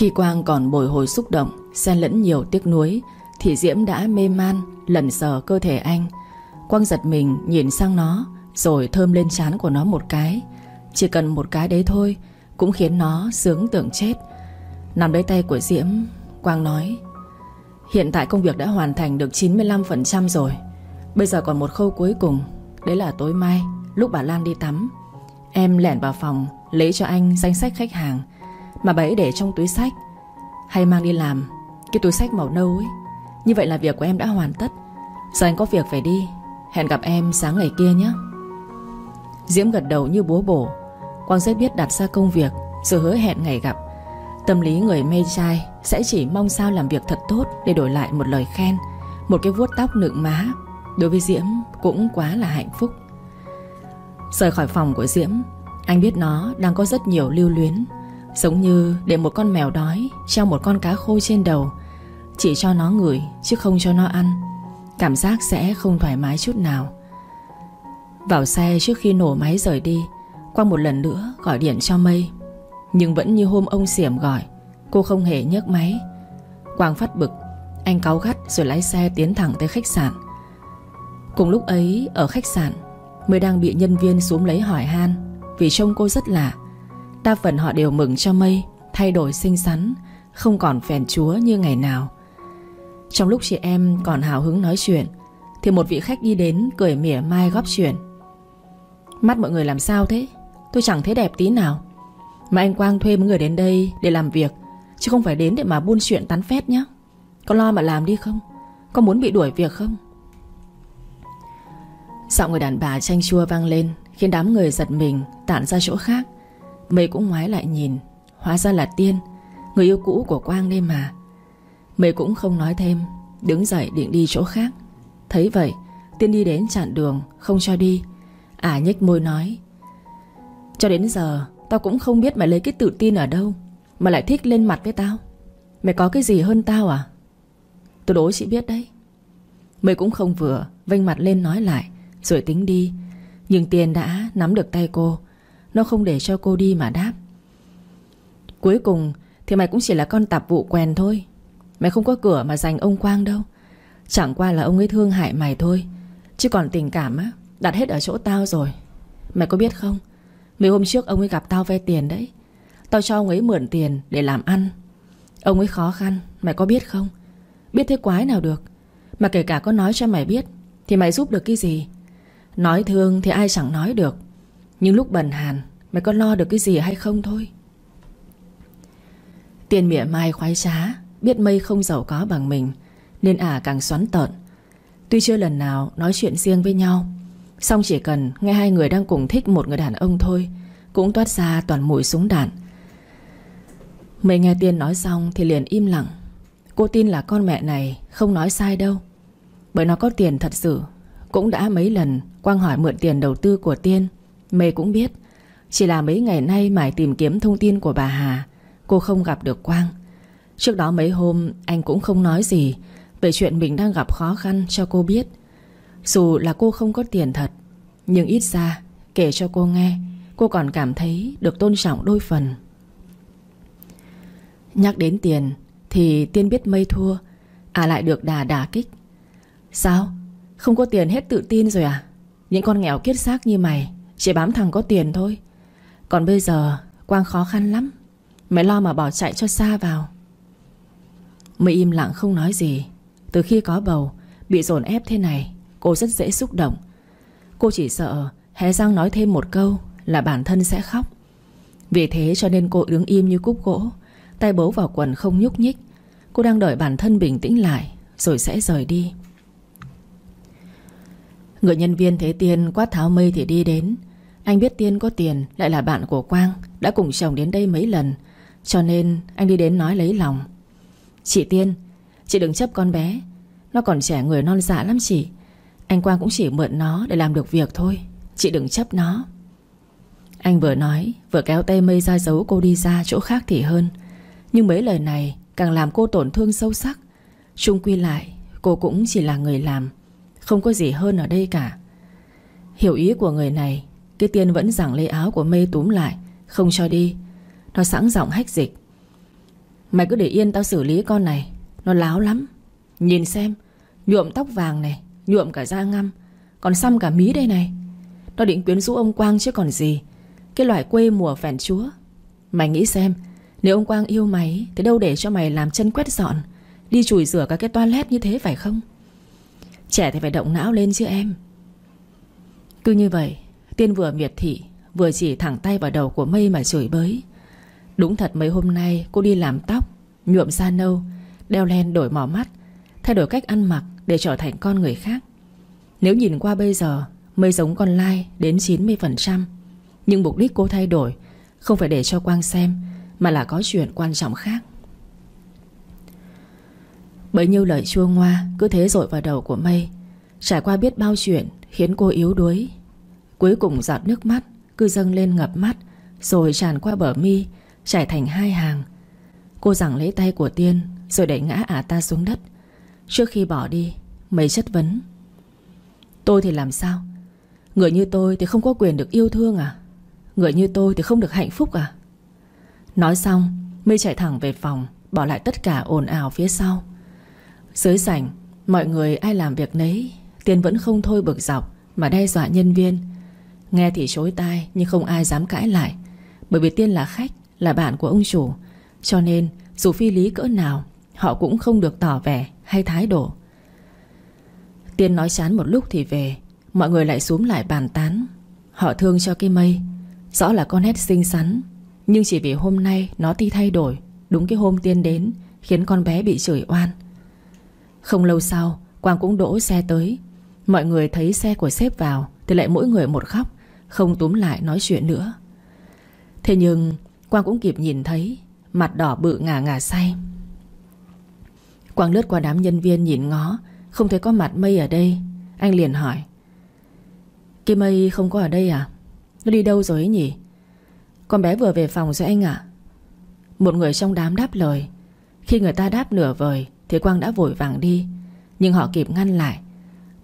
Khi Quang còn bồi hồi xúc động, Xen lẫn nhiều tiếc nuối, Thì Diễm đã mê man Lần sờ cơ thể anh. Quang giật mình nhìn sang nó, Rồi thơm lên trán của nó một cái. Chỉ cần một cái đấy thôi, Cũng khiến nó sướng tưởng chết. Nằm lấy tay của Diễm, Quang nói, Hiện tại công việc đã hoàn thành được 95% rồi. Bây giờ còn một khâu cuối cùng, Đấy là tối mai, Lúc bà Lan đi tắm. Em lẻn vào phòng, Lấy cho anh danh sách khách hàng. Mà bà ấy để trong túi sách. Hay mang đi làm Cái túi sách màu nâu ấy. Như vậy là việc của em đã hoàn tất. Giờ anh có việc phải đi. Hẹn gặp em sáng ngày kia nhé. Diễm gật đầu như búa bổ. Quang rất biết đặt ra công việc Rồi hứa hẹn ngày gặp. Tâm lý người mê trai Sẽ chỉ mong sao làm việc thật tốt Để đổi lại một lời khen, Một cái vuốt tóc nựng má. Đối với Diễm cũng quá là hạnh phúc. Rời khỏi phòng của Diễm, Anh biết nó đang có rất nhiều lưu luyến. Giống như để một con mèo đói Treo một con cá khô trên đầu. Chỉ cho nó ngửi, chứ không cho nó ăn. Cảm giác sẽ không thoải mái chút nào. Vào xe trước khi nổ máy rời đi Quang một lần nữa gọi điện cho Mây. Nhưng vẫn như hôm ông Xiểm gọi, Cô không hề nhấc máy. Quang phát bực, Anh cáu gắt rồi lái xe tiến thẳng tới khách sạn. Cùng lúc ấy, ở khách sạn Mới đang bị nhân viên xuống lấy hỏi han, Vì trông cô rất lạ. Đa phần họ đều mừng cho Mây Thay đổi xinh xắn, Không còn phèn chúa như ngày nào. Trong lúc chị em còn hào hứng nói chuyện, Thì một vị khách đi đến Cười mỉa mai góp chuyện. Mắt mọi người làm sao thế? Tôi chẳng thấy đẹp tí nào. Mà anh Quang thuê mấy người đến đây để làm việc, Chứ không phải đến để mà buôn chuyện tán phét nhá. Có lo mà làm đi không? Có muốn bị đuổi việc không? Giọng người đàn bà chanh chua vang lên, Khiến đám người giật mình tản ra chỗ khác. Mây cũng ngoái lại nhìn. Hóa ra là Tiên Người yêu cũ của Quang đây mà. Mây cũng không nói thêm Đứng dậy định đi chỗ khác. Thấy vậy Tiên đi đến chặn đường Không cho đi. Ả à, nhếch môi nói Cho đến giờ Tao cũng không biết mày lấy cái tự tin ở đâu Mà lại thích lên mặt với tao. Mày có cái gì hơn tao à? Tôi đố chị biết đấy. Mây cũng không vừa Vênh mặt lên nói lại rồi tính đi. Nhưng Tiên đã nắm được tay cô nó không để cho cô đi mà đáp. Cuối cùng Thì mày cũng chỉ là con tạp vụ quèn thôi. Mày không có cửa mà giành ông Quang đâu. Chẳng qua là ông ấy thương hại mày thôi. Chứ còn tình cảm á, Đặt hết ở chỗ tao rồi. Mày có biết không? Mấy hôm trước ông ấy gặp tao vay tiền đấy. Tao cho ông ấy mượn tiền để làm ăn. Ông ấy khó khăn, Mày có biết không? Biết thế quái nào được? Mà kể cả có nói cho mày biết, Thì mày giúp được cái gì? Nói thương thì ai chẳng nói được. Nhưng lúc bần hàn, Mày có lo được cái gì hay không thôi? Tiền mỉa mai khoái trá, Biết mây không giàu có bằng mình, Nên ả à càng xoắn tợn. Tuy chưa lần nào nói chuyện riêng với nhau Xong chỉ cần nghe hai người đang cùng thích một người đàn ông thôi, Cũng toát ra toàn mùi súng đạn. Mây nghe Tiên nói xong thì liền im lặng. Cô tin là con mẹ này không nói sai đâu. Bởi nó có tiền thật sự, cũng đã mấy lần Quang hỏi mượn tiền đầu tư của Tiên. Mê cũng biết. Chỉ là mấy ngày nay mải tìm kiếm thông tin của bà Hà, Cô không gặp được Quang. Trước đó mấy hôm, anh cũng không nói gì Về chuyện mình đang gặp khó khăn cho cô biết. Dù là cô không có tiền thật, Nhưng ít ra, Kể cho cô nghe, Cô còn cảm thấy được tôn trọng đôi phần. Nhắc đến tiền, Thì Tiên biết mây thua À lại được đà đà kích. Sao? Không có tiền hết tự tin rồi à? Những con nghèo kiết xác như mày. Chỉ bám thằng có tiền thôi. Còn bây giờ, Quang khó khăn lắm. Mày lo mà bỏ chạy cho xa vào. Mày im lặng không nói gì. Từ khi có bầu, Bị dồn ép thế này, Cô rất dễ xúc động. Cô chỉ sợ hé răng nói thêm một câu Là bản thân sẽ khóc. Vì thế cho nên cô đứng im như cúc gỗ, Tay bấu vào quần không nhúc nhích. Cô đang đợi bản thân bình tĩnh lại, Rồi sẽ rời đi. Người nhân viên thấy Tiên quát tháo mây thì đi đến. Anh biết Tiên có tiền, Lại là bạn của Quang, Đã cùng chồng đến đây mấy lần. Cho nên, anh đi đến nói lấy lòng. Chị Tiên, Chị đừng chấp con bé. Nó còn trẻ người non dạ lắm chị. Anh Quang cũng chỉ mượn nó để làm được việc thôi. Chị đừng chấp nó. Anh vừa nói, Vừa kéo tay mây ra giấu cô đi ra chỗ khác thì hơn. Nhưng mấy lời này Càng làm cô tổn thương sâu sắc. Trung quy lại, Cô cũng chỉ là người làm. Không có gì hơn ở đây cả. Hiểu ý của người này cái tiên vẫn giảng lấy áo của mê túm lại, Không cho đi. Nó sẵn giọng hách dịch. Mày cứ để yên tao xử lý con này, Nó láo lắm. Nhìn xem, Nhuộm tóc vàng này, Nhuộm cả da ngăm, Còn xăm cả mí đây này. Nó định quyến rũ ông Quang chứ còn gì. Cái loại quê mùa phèn chúa. Mày nghĩ xem, Nếu ông Quang yêu mày, Thì đâu để cho mày làm chân quét dọn, Đi chùi rửa các cái toilet như thế phải không? Trẻ thì phải động não lên chứ em. Cứ như vậy Tiên vừa miệt thị, Vừa chỉ thẳng tay vào đầu của mây mà chửi bới. Đúng thật mấy hôm nay cô đi làm tóc, Nhuộm da nâu, Đeo len đổi mỏ mắt, Thay đổi cách ăn mặc để trở thành con người khác. Nếu nhìn qua bây giờ, Mây giống con lai đến 90% Nhưng mục đích cô thay đổi Không phải để cho Quang xem, Mà là có chuyện quan trọng khác. Bấy nhiêu lời chua ngoa Cứ thế rội vào đầu của Mây, Trải qua biết bao chuyện Khiến cô yếu đuối. Cuối cùng giọt nước mắt Cứ dâng lên ngập mắt, Rồi tràn qua bờ mi chảy thành hai hàng. Cô giằng lấy tay của Tiên, Rồi đẩy ngã ả ta xuống đất. Trước khi bỏ đi, Mấy chất vấn. Tôi thì làm sao? Người như tôi thì không có quyền được yêu thương à? Người như tôi thì không được hạnh phúc à? Nói xong Mây chạy thẳng về phòng, Bỏ lại tất cả ồn ào phía sau. Dưới sảnh, Mọi người ai làm việc nấy, Tiên vẫn không thôi bực dọc Mà đe dọa nhân viên. Nghe thì chối tai, Nhưng không ai dám cãi lại. Bởi vì Tiên là khách, Là bạn của ông chủ. Cho nên, dù phi lý cỡ nào, Họ cũng không được tỏ vẻ hay thái độ. Tiên nói chán một lúc thì về. Mọi người lại xuống lại bàn tán. Họ thương cho cái mây. Rõ là con hét xinh xắn. Nhưng chỉ vì hôm nay nó ti thay đổi, Đúng cái hôm Tiên đến, Khiến con bé bị chửi oan. Không lâu sau, Quang cũng đỗ xe tới. Mọi người thấy xe của sếp vào, Thì lại mỗi người một khóc. Không túm lại nói chuyện nữa. Thế nhưng, Quang cũng kịp nhìn thấy, Mặt đỏ bự ngả ngả say. Quang lướt qua đám nhân viên nhìn ngó, Không thấy có mặt mây ở đây. Anh liền hỏi Kim mây không có ở đây à? Nó đi đâu rồi ấy nhỉ? Con bé vừa về phòng rồi anh ạ. Một người trong đám đáp lời. Khi người ta đáp nửa vời, Thì Quang đã vội vàng đi, Nhưng họ kịp ngăn lại.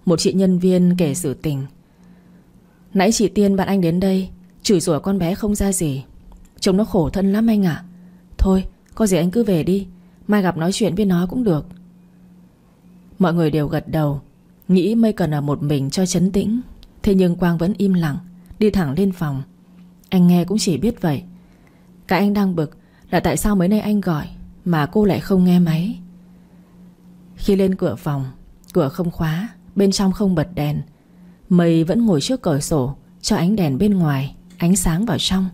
Một chị nhân viên kể sự tình. Nãy chị Tiên bạn anh đến đây, Chửi rủa con bé không ra gì. Trông nó khổ thân lắm anh ạ. Thôi, có gì anh cứ về đi, Mai gặp nói chuyện với nó cũng được. Mọi người đều gật đầu, Nghĩ mây cần ở một mình cho chấn tĩnh. Thế nhưng Quang vẫn im lặng, Đi thẳng lên phòng. Anh nghe cũng chỉ biết vậy. Cả anh đang bực là tại sao mấy nay anh gọi Mà cô lại không nghe máy? Khi lên cửa phòng, Cửa không khóa, Bên trong không bật đèn Mây vẫn ngồi trước cửa sổ, Cho ánh đèn bên ngoài, Ánh sáng vào trong.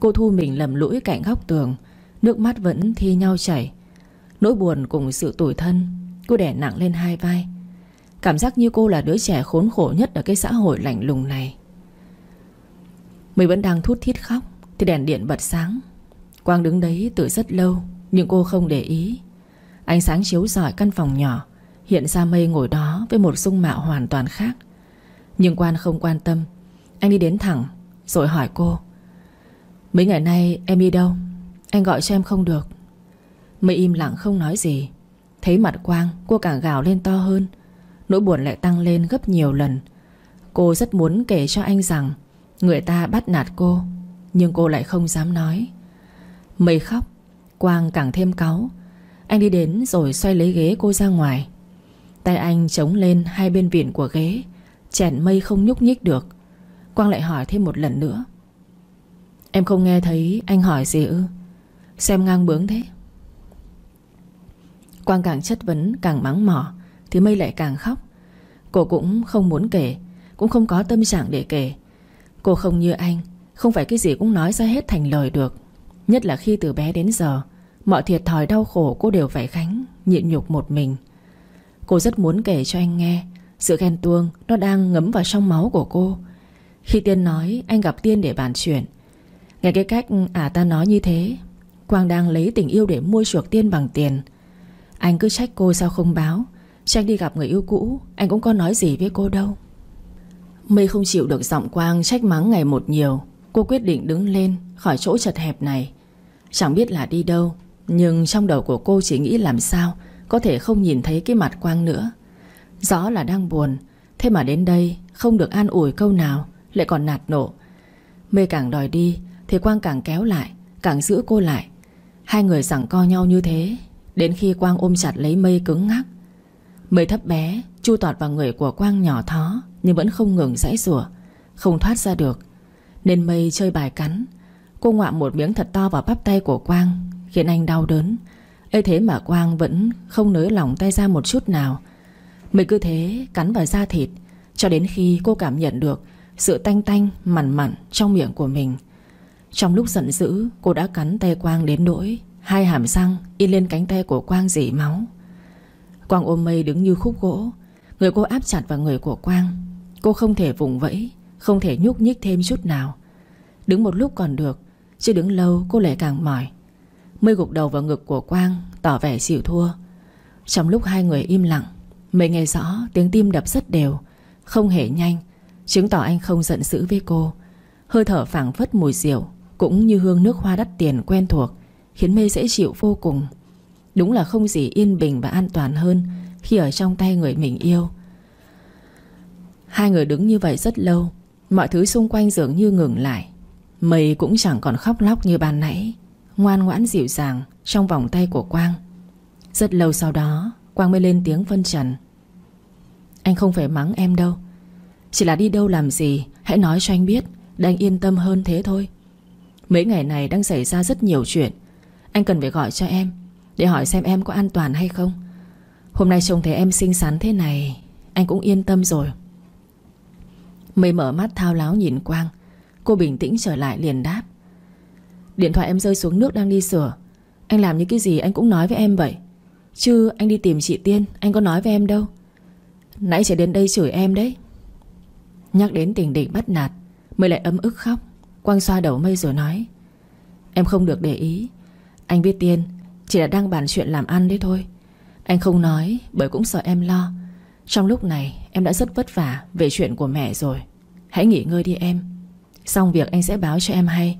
Cô Thu mình lầm lũi cạnh góc tường, Nước mắt vẫn thi nhau chảy. Nỗi buồn cùng sự tủi thân, Cô đè nặng lên hai vai. Cảm giác như cô là đứa trẻ khốn khổ nhất Ở cái xã hội lạnh lùng này. Mình vẫn đang thút thít khóc, Thì đèn điện bật sáng. Quang đứng đấy từ rất lâu, Nhưng cô không để ý. Ánh sáng chiếu rọi căn phòng nhỏ, Hiện ra mây ngồi đó với một dung mạo hoàn toàn khác. Nhưng Quan không quan tâm. Anh đi đến thẳng, Rồi hỏi cô. Mấy ngày nay em đi đâu? Anh gọi cho em không được. Mây im lặng không nói gì. Thấy mặt Quang, cô càng gào lên to hơn. Nỗi buồn lại tăng lên gấp nhiều lần. Cô rất muốn kể cho anh rằng Người ta bắt nạt cô, Nhưng cô lại không dám nói. Mây khóc, Quang càng thêm cáu. Anh đi đến rồi xoay lấy ghế cô ra ngoài. Tay anh chống lên hai bên vỉn của ghế. Chèn mây không nhúc nhích được. Quang lại hỏi thêm một lần nữa. Em không nghe thấy anh hỏi gì ư? Xem ngang bướng thế. Quang càng chất vấn, càng mắng mỏ, Thì mây lại càng khóc. Cô cũng không muốn kể, Cũng không có tâm trạng để kể. Cô không như anh, Không phải cái gì cũng nói ra hết thành lời được. Nhất là khi từ bé đến giờ, Mọi thiệt thòi đau khổ cô đều phải gánh, Nhịn nhục một mình. Cô rất muốn kể cho anh nghe sự ghen tuông nó đang ngấm vào trong máu của cô. Khi Tiên nói, anh gặp Tiên để bàn chuyện. Nghe cái cách à ta nói như thế, Quang đang lấy tình yêu để mua chuộc Tiên bằng tiền. Anh cứ trách cô sao không báo. Tranh đi gặp người yêu cũ, Anh cũng có nói gì với cô đâu. Mây không chịu được giọng Quang trách mắng ngày một nhiều. Cô quyết định đứng lên, khỏi chỗ chật hẹp này. Chẳng biết là đi đâu, Nhưng trong đầu của cô chỉ nghĩ làm sao Có thể không nhìn thấy cái mặt Quang nữa. Rõ là đang buồn. Thế mà đến đây, không được an ủi câu nào, Lại còn nạt nộ. Mây càng đòi đi, Thì Quang càng kéo lại, Càng giữ cô lại. Hai người sẵn co nhau như thế, Đến khi Quang ôm chặt lấy mây cứng ngắc. Mây thấp bé, Chu tọt vào người của Quang nhỏ thó, Nhưng vẫn không ngừng dãy rủa, Không thoát ra được. Nên mây chơi bài cắn. Cô ngoạm một miếng thật to vào bắp tay của Quang, Khiến anh đau đớn. Ấy thế mà Quang vẫn không nới lỏng tay ra một chút nào Mây cứ thế cắn vào da thịt, Cho đến khi cô cảm nhận được Sự tanh tanh, mặn mặn trong miệng của mình. Trong lúc giận dữ, Cô đã cắn tay Quang đến nỗi Hai hàm răng in lên cánh tay của Quang dỉ máu. Quang ôm mây đứng như khúc gỗ, Người cô áp chặt vào người của Quang. Cô không thể vùng vẫy, Không thể nhúc nhích thêm chút nào. Đứng một lúc còn được Chứ đứng lâu cô lại càng mỏi. Mây gục đầu vào ngực của Quang, Tỏ vẻ chịu thua. Trong lúc hai người im lặng Mây nghe rõ, tiếng tim đập rất đều. Không hề nhanh, Chứng tỏ anh không giận dữ với cô. Hơi thở phảng phất mùi rượu, Cũng như hương nước hoa đắt tiền quen thuộc, Khiến mây dễ chịu vô cùng. Đúng là không gì yên bình và an toàn hơn Khi ở trong tay người mình yêu. Hai người đứng như vậy rất lâu, Mọi thứ xung quanh dường như ngừng lại. Mây cũng chẳng còn khóc lóc như ban nãy, Ngoan ngoãn dịu dàng Trong vòng tay của Quang. Rất lâu sau đó Quang mới lên tiếng phân trần. Anh không phải mắng em đâu. Chỉ là đi đâu làm gì, Hãy nói cho anh biết, Để anh yên tâm hơn thế thôi. Mấy ngày này đang xảy ra rất nhiều chuyện. Anh cần phải gọi cho em, Để hỏi xem em có an toàn hay không. Hôm nay trông thấy em xinh xắn thế này, Anh cũng yên tâm rồi. Mây mở mắt thao láo nhìn Quang, Cô bình tĩnh trở lại liền đáp. Điện thoại em rơi xuống nước đang đi sửa. Anh làm như cái gì anh cũng nói với em vậy. Chứ anh đi tìm chị Tiên, Anh có nói với em đâu. Nãy chỉ đến đây chửi em đấy. Nhắc đến tình định bắt nạt, Mới lại ấm ức khóc Quang xoa đầu mây rồi nói. Em không được để ý. Anh biết Tiên, Chỉ là đang bàn chuyện làm ăn đấy thôi. Anh không nói, bởi cũng sợ em lo. Trong lúc này, em đã rất vất vả Về chuyện của mẹ rồi. Hãy nghỉ ngơi đi em. Xong việc anh sẽ báo cho em hay.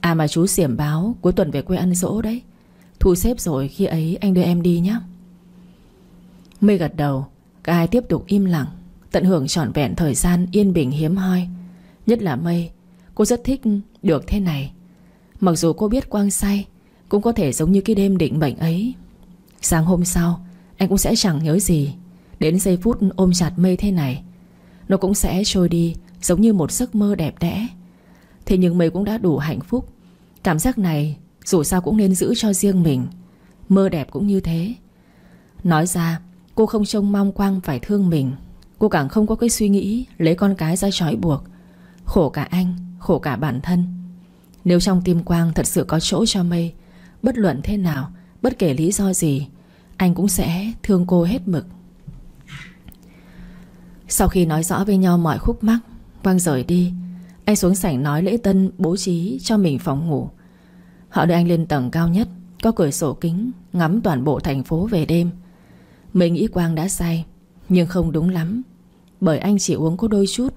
À mà chú xiểm báo cuối tuần về quê ăn dỗ đấy. Thu xếp rồi, khi ấy anh đưa em đi nhé. Mây gật đầu, Cả hai tiếp tục im lặng, Tận hưởng trọn vẹn thời gian yên bình hiếm hoi. Nhất là Mây Cô rất thích được thế này. Mặc dù cô biết Quang say, Cũng có thể giống như cái đêm định mệnh ấy. Sáng hôm sau, Anh cũng sẽ chẳng nhớ gì. Đến giây phút ôm chặt Mây thế này, Nó cũng sẽ trôi đi Giống như một giấc mơ đẹp đẽ. Thế nhưng Mây cũng đã đủ hạnh phúc. Cảm giác này dù sao cũng nên giữ cho riêng mình. Mơ đẹp cũng như thế. Nói ra cô không trông mong Quang phải thương mình. Cô càng không có cái suy nghĩ Lấy con cái ra trói buộc. Khổ cả anh, khổ cả bản thân. Nếu trong tim Quang thật sự có chỗ cho mây Bất luận thế nào Bất kể lý do gì Anh cũng sẽ thương cô hết mực. Sau khi nói rõ với nhau mọi khúc mắc Quang rời đi. Anh xuống sảnh nói lễ tân bố trí cho mình phòng ngủ. Họ đưa anh lên tầng cao nhất, Có cửa sổ kính, Ngắm toàn bộ thành phố về đêm. Mình nghĩ Quang đã say Nhưng không đúng lắm. Bởi anh chỉ uống có đôi chút,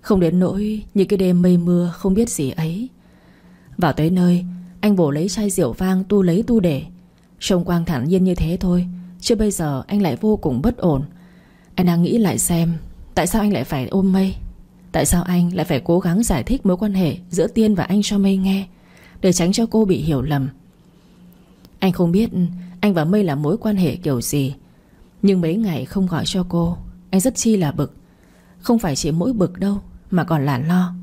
Không đến nỗi như cái đêm mây mưa Không biết gì ấy. Vào tới nơi, Anh bổ lấy chai rượu vang tu lấy tu để. Trông Quang thản nhiên như thế thôi, Chứ bây giờ anh lại vô cùng bất ổn. Anh đang nghĩ lại xem, Tại sao anh lại phải ôm mây? Tại sao anh lại phải cố gắng giải thích mối quan hệ Giữa Tiên và anh cho mây nghe? Để tránh cho cô bị hiểu lầm. Anh không biết Anh và Mây là mối quan hệ kiểu gì, Nhưng mấy ngày không gọi cho cô, Anh rất chi là bực. Không phải chỉ mỗi bực đâu, Mà còn là lo.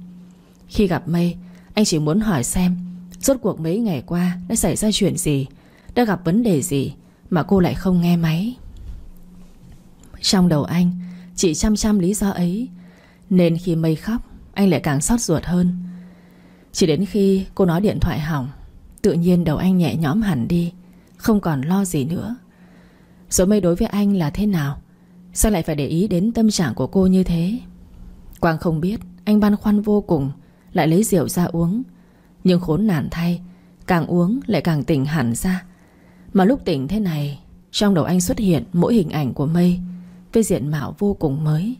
Khi gặp Mây, Anh chỉ muốn hỏi xem Rốt cuộc mấy ngày qua đã xảy ra chuyện gì, Đã gặp vấn đề gì Mà cô lại không nghe máy. Trong đầu anh Chỉ chăm chăm lý do ấy, Nên khi Mây khóc, Anh lại càng xót ruột hơn chỉ đến khi cô nói điện thoại hỏng, Tự nhiên đầu anh nhẹ nhõm hẳn đi, Không còn lo gì nữa. Rồi mây đối với anh là thế nào? Sao lại phải để ý đến tâm trạng của cô như thế? Quang không biết, Anh băn khoăn vô cùng, Lại lấy rượu ra uống. Nhưng khốn nạn thay, Càng uống lại càng tỉnh hẳn ra. Mà lúc tỉnh thế này, Trong đầu anh xuất hiện mỗi hình ảnh của mây, Với diện mạo vô cùng mới.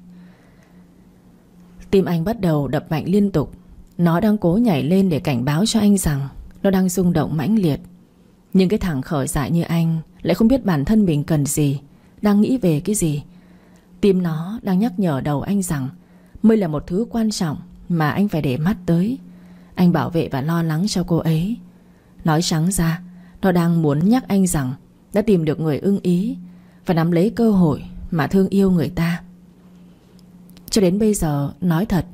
Tim anh bắt đầu đập mạnh liên tục nó đang cố nhảy lên để cảnh báo cho anh rằng Nó đang rung động mãnh liệt. Nhưng cái thằng khởi dại như anh Lại không biết bản thân mình cần gì, Đang nghĩ về cái gì. Tim nó đang nhắc nhở đầu anh rằng Mới là một thứ quan trọng Mà anh phải để mắt tới. Anh bảo vệ và lo lắng cho cô ấy. Nói trắng ra, Nó đang muốn nhắc anh rằng Đã tìm được người ưng ý Và nắm lấy cơ hội mà thương yêu người ta. Cho đến bây giờ, Nói thật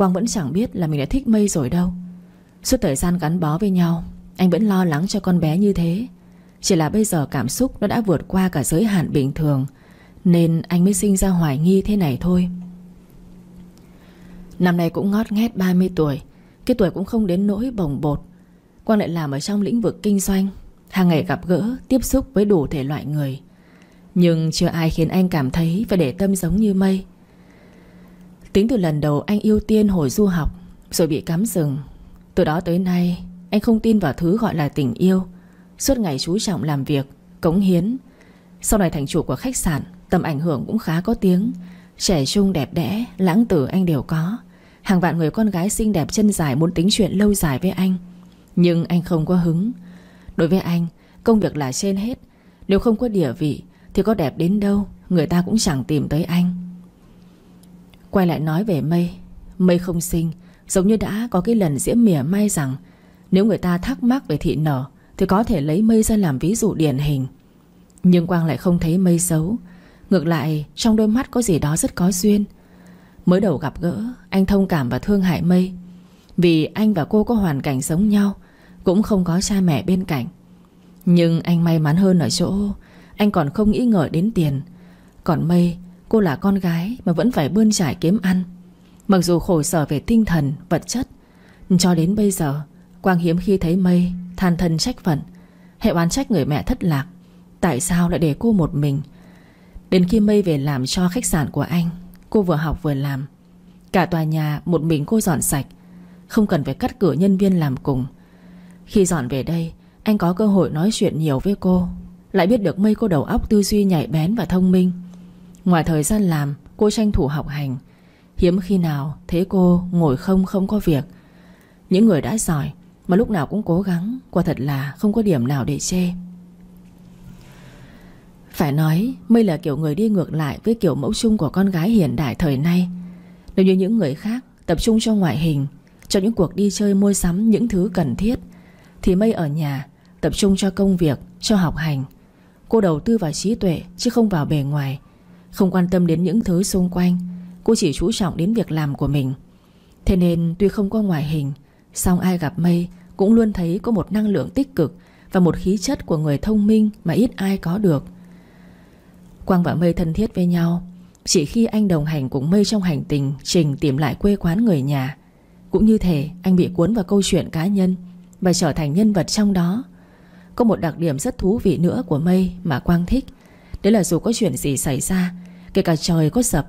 Quang vẫn chẳng biết là mình đã thích Mây rồi đâu. Suốt thời gian gắn bó với nhau, Anh vẫn lo lắng cho con bé như thế. Chỉ là bây giờ cảm xúc nó đã vượt qua cả giới hạn bình thường, Nên anh mới sinh ra hoài nghi thế này thôi. Năm nay cũng ngót nghét 30 tuổi, Cái tuổi cũng không đến nỗi bồng bột. Quang lại làm ở trong lĩnh vực kinh doanh, Hàng ngày gặp gỡ, Tiếp xúc với đủ thể loại người. Nhưng chưa ai khiến anh cảm thấy Phải để tâm giống như mây. Tính từ lần đầu anh yêu tiên hồi du học, Rồi bị cắm rừng. Từ đó tới nay, Anh không tin vào thứ gọi là tình yêu. Suốt ngày chú trọng làm việc, Cống hiến. Sau này thành chủ của khách sạn, Tầm ảnh hưởng cũng khá có tiếng. Trẻ trung đẹp đẽ, Lãng tử anh đều có. Hàng vạn người con gái xinh đẹp chân dài Muốn tính chuyện lâu dài với anh. Nhưng anh không có hứng. Đối với anh, Công việc là trên hết. Nếu không có địa vị, Thì có đẹp đến đâu, Người ta cũng chẳng tìm tới anh. Quay lại nói về mây. Mây không sinh Giống như đã có cái lần diễm mỉa may rằng, Nếu người ta thắc mắc về thị nở Thì có thể lấy mây ra làm ví dụ điển hình. Nhưng Quang lại không thấy mây xấu. Ngược lại, trong đôi mắt có gì đó rất có duyên. Mới đầu gặp gỡ, Anh thông cảm và thương hại mây. Vì anh và cô có hoàn cảnh giống nhau, Cũng không có cha mẹ bên cạnh. Nhưng anh may mắn hơn ở chỗ, Anh còn không nghĩ ngợi đến tiền. Còn mây Cô là con gái mà vẫn phải bươn trải kiếm ăn. Mặc dù khổ sở về tinh thần, vật chất Cho đến bây giờ Quang hiếm khi thấy mây Than thân trách phận Hệ oán trách người mẹ thất lạc Tại sao lại để cô một mình? Đến khi mây về làm cho khách sạn của anh Cô vừa học vừa làm. Cả tòa nhà một mình cô dọn sạch Không cần phải cắt cửa nhân viên làm cùng. Khi dọn về đây Anh có cơ hội nói chuyện nhiều với cô Lại biết được mây cô đầu óc tư duy nhạy bén và thông minh. Ngoài thời gian làm Cô tranh thủ học hành. Hiếm khi nào thấy cô ngồi không không có việc. Những người đã giỏi Mà lúc nào cũng cố gắng Quả thật là không có điểm nào để chê. Phải nói Mây là kiểu người đi ngược lại Với kiểu mẫu chung của con gái hiện đại thời nay. Nếu như những người khác Tập trung cho ngoại hình Cho những cuộc đi chơi mua sắm những thứ cần thiết Thì Mây ở nhà Tập trung cho công việc, cho học hành. Cô đầu tư vào trí tuệ Chứ không vào bề ngoài không quan tâm đến những thứ xung quanh. Cô chỉ chú trọng đến việc làm của mình. Thế nên tuy không có ngoại hình, song ai gặp Mây Cũng luôn thấy có một năng lượng tích cực Và một khí chất của người thông minh Mà ít ai có được. Quang và Mây thân thiết với nhau, Chỉ khi anh đồng hành cùng Mây trong hành trình Trình tìm lại quê quán người nhà. Cũng như thể anh bị cuốn vào câu chuyện cá nhân Và trở thành nhân vật trong đó. Có một đặc điểm rất thú vị nữa của Mây Mà Quang thích. Đấy là dù có chuyện gì xảy ra Kể cả trời có sập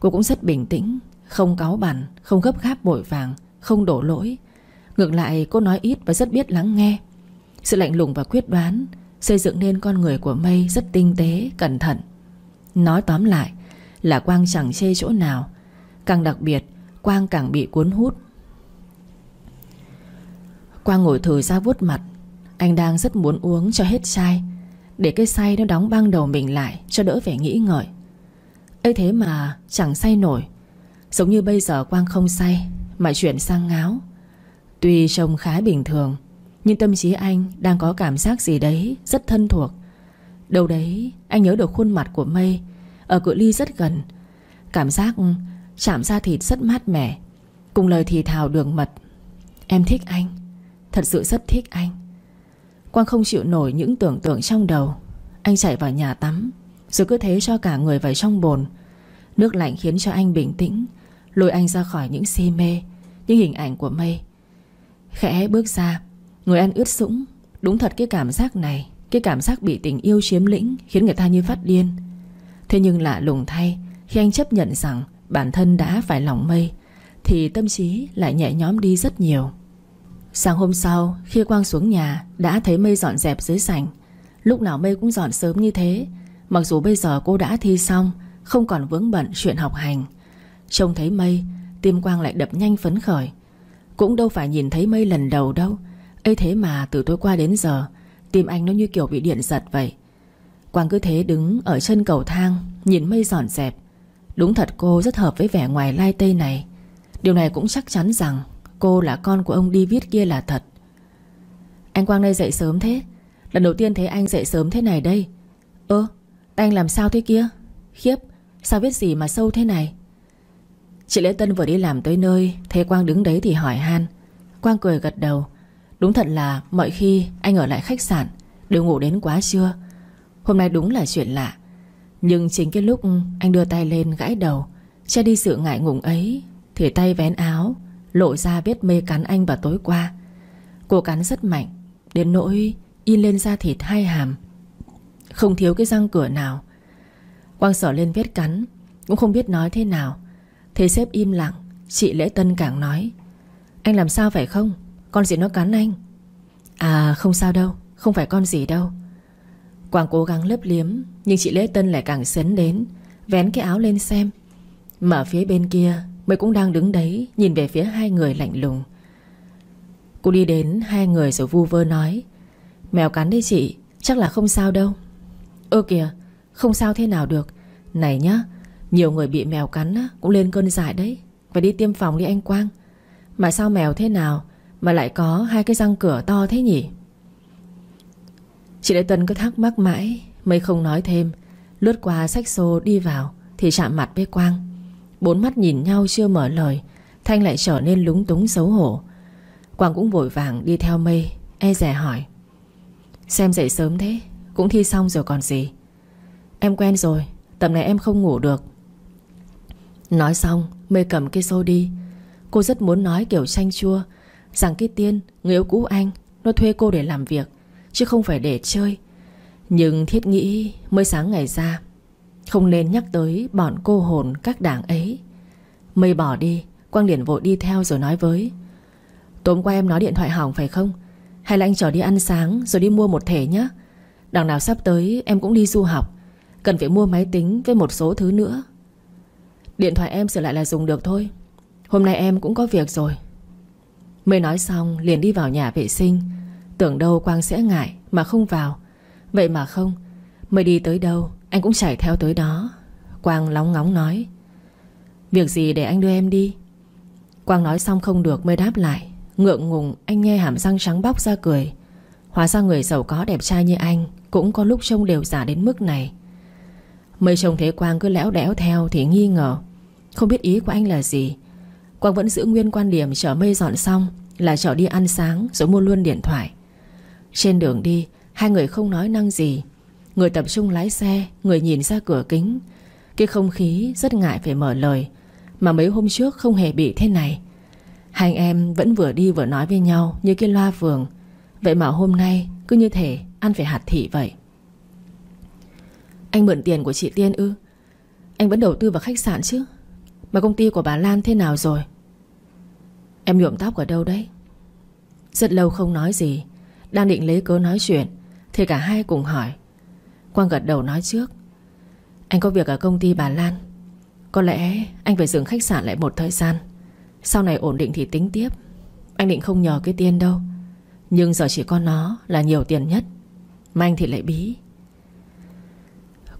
Cô cũng rất bình tĩnh Không cáu bẳn Không gấp gáp bội vàng Không đổ lỗi. Ngược lại cô nói ít và rất biết lắng nghe. Sự lạnh lùng và quyết đoán Xây dựng nên con người của Mây rất tinh tế, cẩn thận. Nói tóm lại Là Quang chẳng chê chỗ nào Càng đặc biệt Quang càng bị cuốn hút. Quang ngồi thử ra vuốt mặt Anh đang rất muốn uống cho hết chai. Để cái say nó đóng băng đầu mình lại Cho đỡ vẻ nghĩ ngợi. Ấy thế mà chẳng say nổi. Giống như bây giờ Quang không say Mà chuyển sang ngáo. Tuy trông khá bình thường, Nhưng tâm trí anh đang có cảm giác gì đấy Rất thân thuộc. Đâu đấy, anh nhớ được khuôn mặt của Mây, Ở cự ly rất gần. Cảm giác chạm da thịt rất mát mẻ, Cùng lời thì thào đường mật. Em thích anh, Thật sự rất thích anh. Quang không chịu nổi những tưởng tượng trong đầu. Anh chạy vào nhà tắm, rồi cứ thế cho cả người vào trong bồn. Nước lạnh khiến cho anh bình tĩnh, Lôi anh ra khỏi những si mê, Những hình ảnh của mây. Khẽ bước ra, Người anh ướt sũng. Đúng thật cái cảm giác này, Cái cảm giác bị tình yêu chiếm lĩnh Khiến người ta như phát điên. Thế nhưng lạ lùng thay, Khi anh chấp nhận rằng bản thân đã phải lòng mây, Thì tâm trí lại nhẹ nhõm đi rất nhiều. Sáng hôm sau, Khi Quang xuống nhà, Đã thấy mây dọn dẹp dưới sảnh. Lúc nào mây cũng dọn sớm như thế. Mặc dù bây giờ cô đã thi xong, Không còn vướng bận chuyện học hành. Trông thấy mây, Tim Quang lại đập nhanh phấn khởi. Cũng đâu phải nhìn thấy mây lần đầu đâu. Ấy thế mà từ tối qua đến giờ, Tim anh nó như kiểu bị điện giật vậy. Quang cứ thế đứng ở chân cầu thang, Nhìn mây dọn dẹp. Đúng thật cô rất hợp với vẻ ngoài lai tây này. Điều này cũng chắc chắn rằng Cô là con của ông đi viết kia là thật. Anh Quang đây dậy sớm thế. Lần đầu tiên thấy anh dậy sớm thế này đây. Ơ anh làm sao thế kia? Khiếp, Sao biết gì mà sâu thế này? Chị Lễ Tân vừa đi làm tới nơi, Thấy Quang đứng đấy thì hỏi han. Quang cười gật đầu. Đúng thật là mọi khi anh ở lại khách sạn, Đều ngủ đến quá trưa. Hôm nay đúng là chuyện lạ. Nhưng chính cái lúc anh đưa tay lên gãi đầu, Che đi sự ngại ngùng ấy, Thì tay vén áo Lộ ra vết mê cắn anh vào tối qua. Cô cắn rất mạnh, Đến nỗi in lên da thịt hai hàm. Không thiếu cái răng cửa nào. Quang sở lên vết cắn, Cũng không biết nói thế nào. Thấy sếp im lặng, Chị Lễ Tân càng nói, Anh làm sao phải không? Con gì nó cắn anh? À không sao đâu, Không phải con gì đâu. Quang cố gắng lấp liếm, Nhưng chị Lễ Tân lại càng sấn đến, Vén cái áo lên xem. Mà phía bên kia Mới cũng đang đứng đấy Nhìn về phía hai người lạnh lùng. Cô đi đến hai người rồi vu vơ nói Mèo cắn đấy chị Chắc là không sao đâu. Ơ kìa Không sao thế nào được. Này nhá Nhiều người bị mèo cắn á, cũng lên cơn dại đấy. Phải đi tiêm phòng đi anh Quang. Mà sao mèo thế nào Mà lại có hai cái răng cửa to thế nhỉ? Chị Lệ Tân cứ thắc mắc mãi mây không nói thêm. Lướt qua sách xô đi vào Thì chạm mặt với Quang. Bốn mắt nhìn nhau chưa mở lời, Thanh lại trở nên lúng túng xấu hổ. Quang cũng vội vàng đi theo mây E rẻ hỏi. Xem dậy sớm thế, Cũng thi xong rồi còn gì? Em quen rồi, Tầm này em không ngủ được. Nói xong, Mây cầm cái xô đi. Cô rất muốn nói kiểu chanh chua, Rằng cái tiên, Người yêu cũ anh, Nó thuê cô để làm việc, Chứ không phải để chơi. Nhưng thiết nghĩ, Mới sáng ngày ra không nên nhắc tới bọn cô hồn các đảng ấy. Mây bỏ đi, Quang Điển vội đi theo rồi nói với, Tối qua em nói điện thoại hỏng phải không? Hay là anh chở đi ăn sáng Rồi đi mua một thể nhé Đằng nào sắp tới em cũng đi du học, Cần phải mua máy tính với một số thứ nữa. Điện thoại em sửa lại là dùng được thôi. Hôm nay em cũng có việc rồi. Mây nói xong liền đi vào nhà vệ sinh. Tưởng đâu Quang sẽ ngại Mà không vào. Vậy mà không, Mây đi tới đâu anh cũng chạy theo tới đó. Quang lóng ngóng nói, Việc gì để anh đưa em đi? Quang nói xong không được mới đáp lại, Ngượng ngùng, anh nghe hàm răng trắng bóc ra cười. Hóa ra người giàu có đẹp trai như anh Cũng có lúc trông đều giả đến mức này. Mây trông thấy Quang cứ lẽo đẽo theo Thì nghi ngờ, Không biết ý của anh là gì. Quang vẫn giữ nguyên quan điểm chở mây dọn xong Là chở đi ăn sáng rồi mua luôn điện thoại. Trên đường đi, Hai người không nói năng gì Người tập trung lái xe, Người nhìn ra cửa kính. Cái không khí rất ngại phải mở lời, Mà mấy hôm trước không hề bị thế này. Hai anh em vẫn vừa đi vừa nói với nhau Như cái loa phường Vậy mà hôm nay cứ như thể ăn phải hạt thị vậy. Anh mượn tiền của chị Tiên ư? Anh vẫn đầu tư vào khách sạn chứ? Mà công ty của bà Lan thế nào rồi? Em nhuộm tóc ở đâu đấy? Rất lâu không nói gì, Đang định lấy cớ nói chuyện, Thì cả hai cùng hỏi. Quang gật đầu nói trước. Anh có việc ở công ty bà Lan. Có lẽ anh phải dừng khách sạn lại một thời gian. Sau này ổn định thì tính tiếp. Anh định không nhờ cái tiền đâu. Nhưng giờ chỉ có nó là nhiều tiền nhất. Mà anh thì lại bí.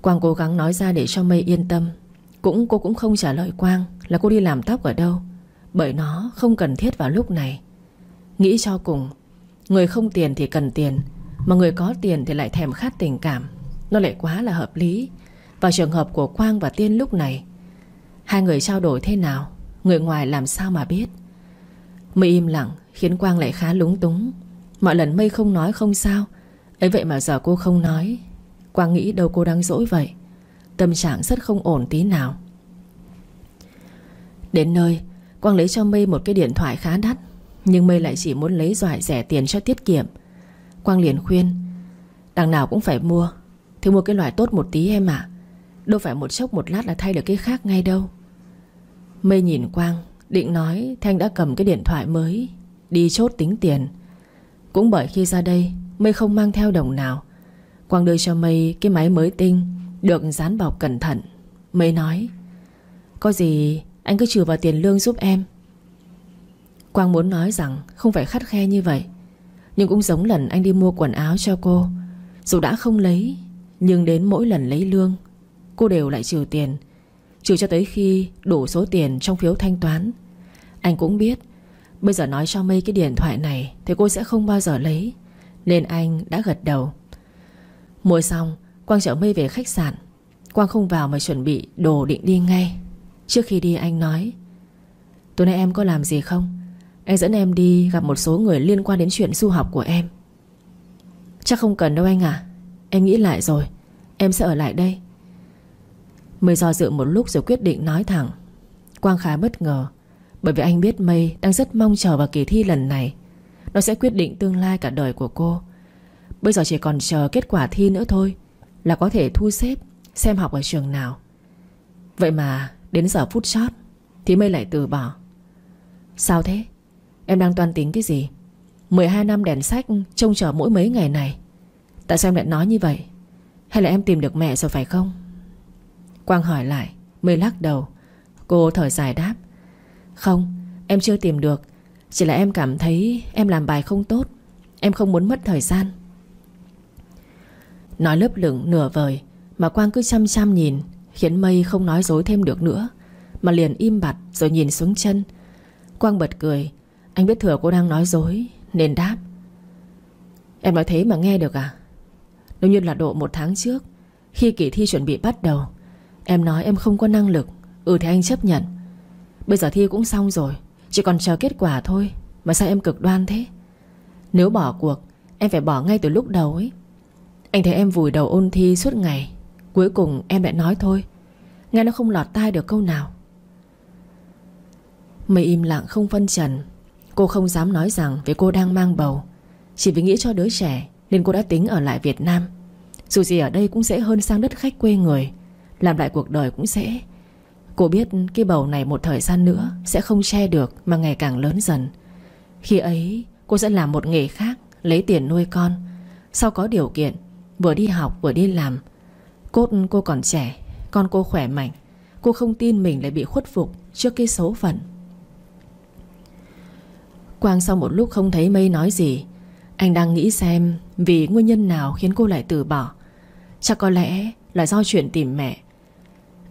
Quang cố gắng nói ra để cho Mây yên tâm. Cũng cô cũng không trả lời Quang Là cô đi làm tóc ở đâu. Bởi nó không cần thiết vào lúc này. Nghĩ cho cùng, Người không tiền thì cần tiền, Mà người có tiền thì lại thèm khát tình cảm. Nó lại quá là hợp lý. Vào trường hợp của Quang và Tiên lúc này, Hai người trao đổi thế nào, Người ngoài làm sao mà biết. Mây im lặng, khiến Quang lại khá lúng túng. Mọi lần Mây không nói không sao, ấy vậy mà giờ cô không nói. Quang nghĩ đâu cô đang dỗi vậy. Tâm trạng rất không ổn tí nào. Đến nơi, Quang lấy cho Mây một cái điện thoại khá đắt, Nhưng Mây lại chỉ muốn lấy dòi rẻ tiền cho tiết kiệm. Quang liền khuyên, Đằng nào cũng phải mua thì mua cái loại tốt một tí em ạ. Đâu phải một chốc một lát là thay được cái khác ngay đâu. Mây nhìn Quang, Định nói, Thanh đã cầm cái điện thoại mới, Đi chốt tính tiền. Cũng bởi khi ra đây Mây không mang theo đồng nào. Quang đưa cho Mây cái máy mới tinh, Được dán bọc cẩn thận. Mây nói, Có gì, anh cứ trừ vào tiền lương giúp em. Quang muốn nói rằng Không phải khắt khe như vậy, Nhưng cũng giống lần anh đi mua quần áo cho cô. Dù đã không lấy nhưng đến mỗi lần lấy lương, Cô đều lại trừ tiền. Trừ cho tới khi đủ số tiền trong phiếu thanh toán. Anh cũng biết, Bây giờ nói cho Mây cái điện thoại này Thì cô sẽ không bao giờ lấy, Nên anh đã gật đầu. Mua xong, Quang chở mây về khách sạn. Quang không vào mà chuẩn bị đồ định đi ngay. Trước khi đi, anh nói, Tối nay em có làm gì không? Anh dẫn em đi gặp một số người liên quan đến chuyện du học của em. Chắc không cần đâu anh à Em nghĩ lại rồi. Em sẽ ở lại đây. Mây do dự một lúc rồi quyết định nói thẳng. Quang khá bất ngờ, Bởi vì anh biết Mây đang rất mong chờ vào kỳ thi lần này. Nó sẽ quyết định tương lai cả đời của cô. Bây giờ chỉ còn chờ kết quả thi nữa thôi, Là có thể thu xếp, Xem học ở trường nào. Vậy mà đến giờ phút chót, Thì Mây lại từ bỏ. Sao thế? Em đang toan tính cái gì? 12 năm đèn sách trông chờ mỗi mấy ngày này. Tại sao em lại nói như vậy? Hay là em tìm được mẹ rồi phải không? Quang hỏi lại Mây lắc đầu. Cô thở dài đáp. Không, em chưa tìm được. Chỉ là em cảm thấy em làm bài không tốt. Em không muốn mất thời gian. Nói lấp lửng nửa vời, Mà Quang cứ chăm chăm nhìn, Khiến Mây không nói dối thêm được nữa, Mà liền im bặt rồi nhìn xuống chân. Quang bật cười. Anh biết thừa cô đang nói dối, Nên đáp. Em nói thế mà nghe được à? Nếu như là độ một tháng trước, Khi kỳ thi chuẩn bị bắt đầu, Em nói em không có năng lực. Ừ thì anh chấp nhận. Bây giờ thi cũng xong rồi, Chỉ còn chờ kết quả thôi. Mà sao em cực đoan thế? Nếu bỏ cuộc, Em phải bỏ ngay từ lúc đầu ấy. Anh thấy em vùi đầu ôn thi suốt ngày. Cuối cùng em lại nói thôi. Nghe nó không lọt tai được câu nào. Mây im lặng không phân trần. Cô không dám nói rằng Vì cô đang mang bầu. Chỉ vì nghĩ cho đứa trẻ. Nên cô đã tính ở lại Việt Nam. Dù gì ở đây cũng sẽ hơn sang đất khách quê người. Làm lại cuộc đời cũng sẽ. Cô biết cái bầu này một thời gian nữa Sẽ không che được mà ngày càng lớn dần. Khi ấy, cô sẽ làm một nghề khác, Lấy tiền nuôi con. Sau có điều kiện, Vừa đi học vừa đi làm. Cốt cô còn trẻ, Con cô khỏe mạnh. Cô không tin mình lại bị khuất phục Trước cái số phận. Quang sau một lúc không thấy Mây nói gì anh đang nghĩ xem Vì nguyên nhân nào khiến cô lại từ bỏ. Chắc có lẽ là do chuyện tìm mẹ.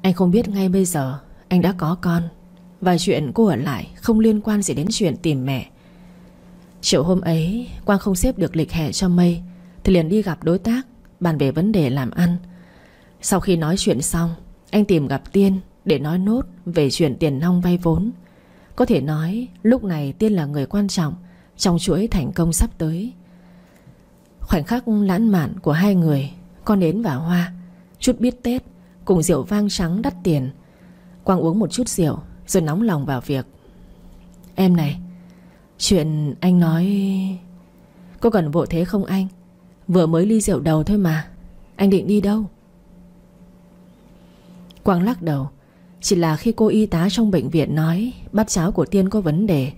Anh không biết ngay bây giờ Anh đã có con Và chuyện cô ở lại không liên quan gì đến chuyện tìm mẹ. Chiều hôm ấy, Quang không xếp được lịch hẹn cho Mây, Thì liền đi gặp đối tác, Bàn về vấn đề làm ăn. Sau khi nói chuyện xong, Anh tìm gặp Tiên để nói nốt về chuyện tiền nong vay vốn. Có thể nói, lúc này Tiên là người quan trọng trong chuỗi thành công sắp tới. Khoảnh khắc lãng mạn của hai người, Con nến và hoa, Chút biết Tết Cùng rượu vang trắng đắt tiền. Quang uống một chút rượu, Rồi nóng lòng vào việc. Em này, Chuyện anh nói, Có cần vội thế không anh? Vừa mới ly rượu đầu thôi mà, Anh định đi đâu? Quang lắc đầu, chỉ là khi cô y tá trong bệnh viện nói Bát cháo của Tiên có vấn đề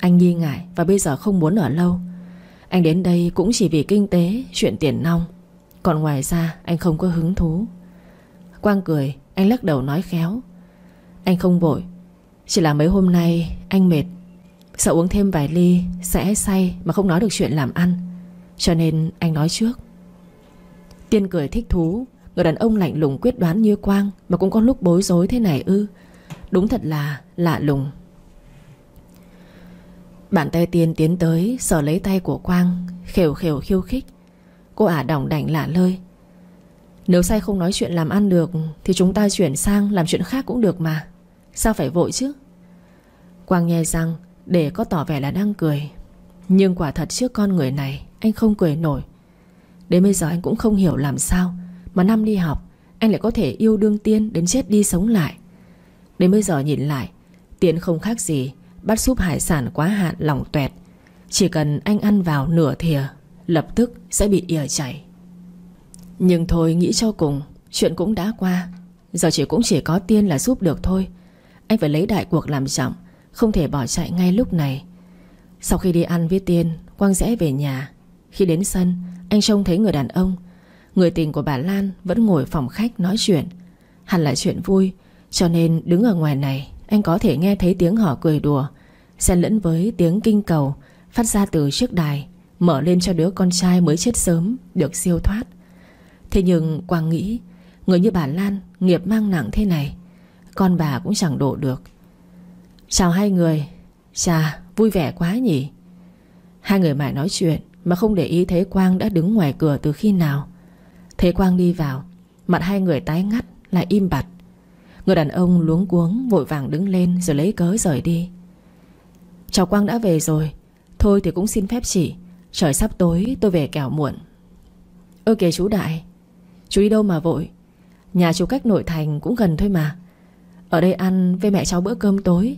anh nghi ngại và bây giờ không muốn ở lâu. Anh đến đây cũng chỉ vì kinh tế, Chuyện tiền nong. Còn ngoài ra, anh không có hứng thú. Quang cười, Anh lắc đầu nói khéo. Anh không vội. Chỉ là mấy hôm nay, anh mệt. Sợ uống thêm vài ly, Sẽ say mà không nói được chuyện làm ăn. Cho nên anh nói trước. Tiên cười thích thú. Người đàn ông lạnh lùng quyết đoán như Quang Mà cũng có lúc bối rối thế này ư. Đúng thật là lạ lùng. Bạn tay tiên tiến tới sở lấy tay của Quang, Khều khều khiêu khích. Cô ả đỏng đảnh lạ lơi. Nếu say không nói chuyện làm ăn được, Thì chúng ta chuyển sang làm chuyện khác cũng được mà. Sao phải vội chứ? Quang nghe rằng, Để có tỏ vẻ là đang cười. Nhưng quả thật trước con người này, Anh không cười nổi. Đến bây giờ anh cũng không hiểu làm sao mà năm đi học, Anh lại có thể yêu đương Tiên đến chết đi sống lại. Đến bây giờ nhìn lại, Tiên không khác gì Bắt súp hải sản quá hạn lòng tuẹt. Chỉ cần anh ăn vào nửa thìa, Lập tức sẽ bị ỉa chảy. Nhưng thôi, nghĩ cho cùng, Chuyện cũng đã qua. Giờ chỉ cũng chỉ có Tiên là giúp được thôi. Anh phải lấy đại cuộc làm trọng, Không thể bỏ chạy ngay lúc này. Sau khi đi ăn với Tiên, Quang rẽ về nhà. Khi đến sân, Anh trông thấy người đàn ông. Người tình của bà Lan vẫn ngồi phòng khách nói chuyện. Hẳn là chuyện vui, Cho nên đứng ở ngoài này, Anh có thể nghe thấy tiếng họ cười đùa. Xen lẫn với tiếng kinh cầu Phát ra từ chiếc đài, Mở lên cho đứa con trai mới chết sớm Được siêu thoát. Thế nhưng Quang nghĩ, Người như bà Lan nghiệp mang nặng thế này, Con bà cũng chẳng độ được. Chào hai người. Chà, vui vẻ quá nhỉ. Hai người mãi nói chuyện Mà không để ý thấy Quang đã đứng ngoài cửa từ khi nào. Thế Quang đi vào, Mặt hai người tái ngắt, Lại im bặt. Người đàn ông luống cuống Vội vàng đứng lên Rồi lấy cớ rời đi. Cháu Quang đã về rồi. Thôi thì cũng xin phép chị. Trời sắp tối, tôi về kẻo muộn. Ơ kìa chú Đại. Chú đi đâu mà vội? Nhà chú cách nội thành cũng gần thôi mà. Ở đây ăn với mẹ cháu bữa cơm tối.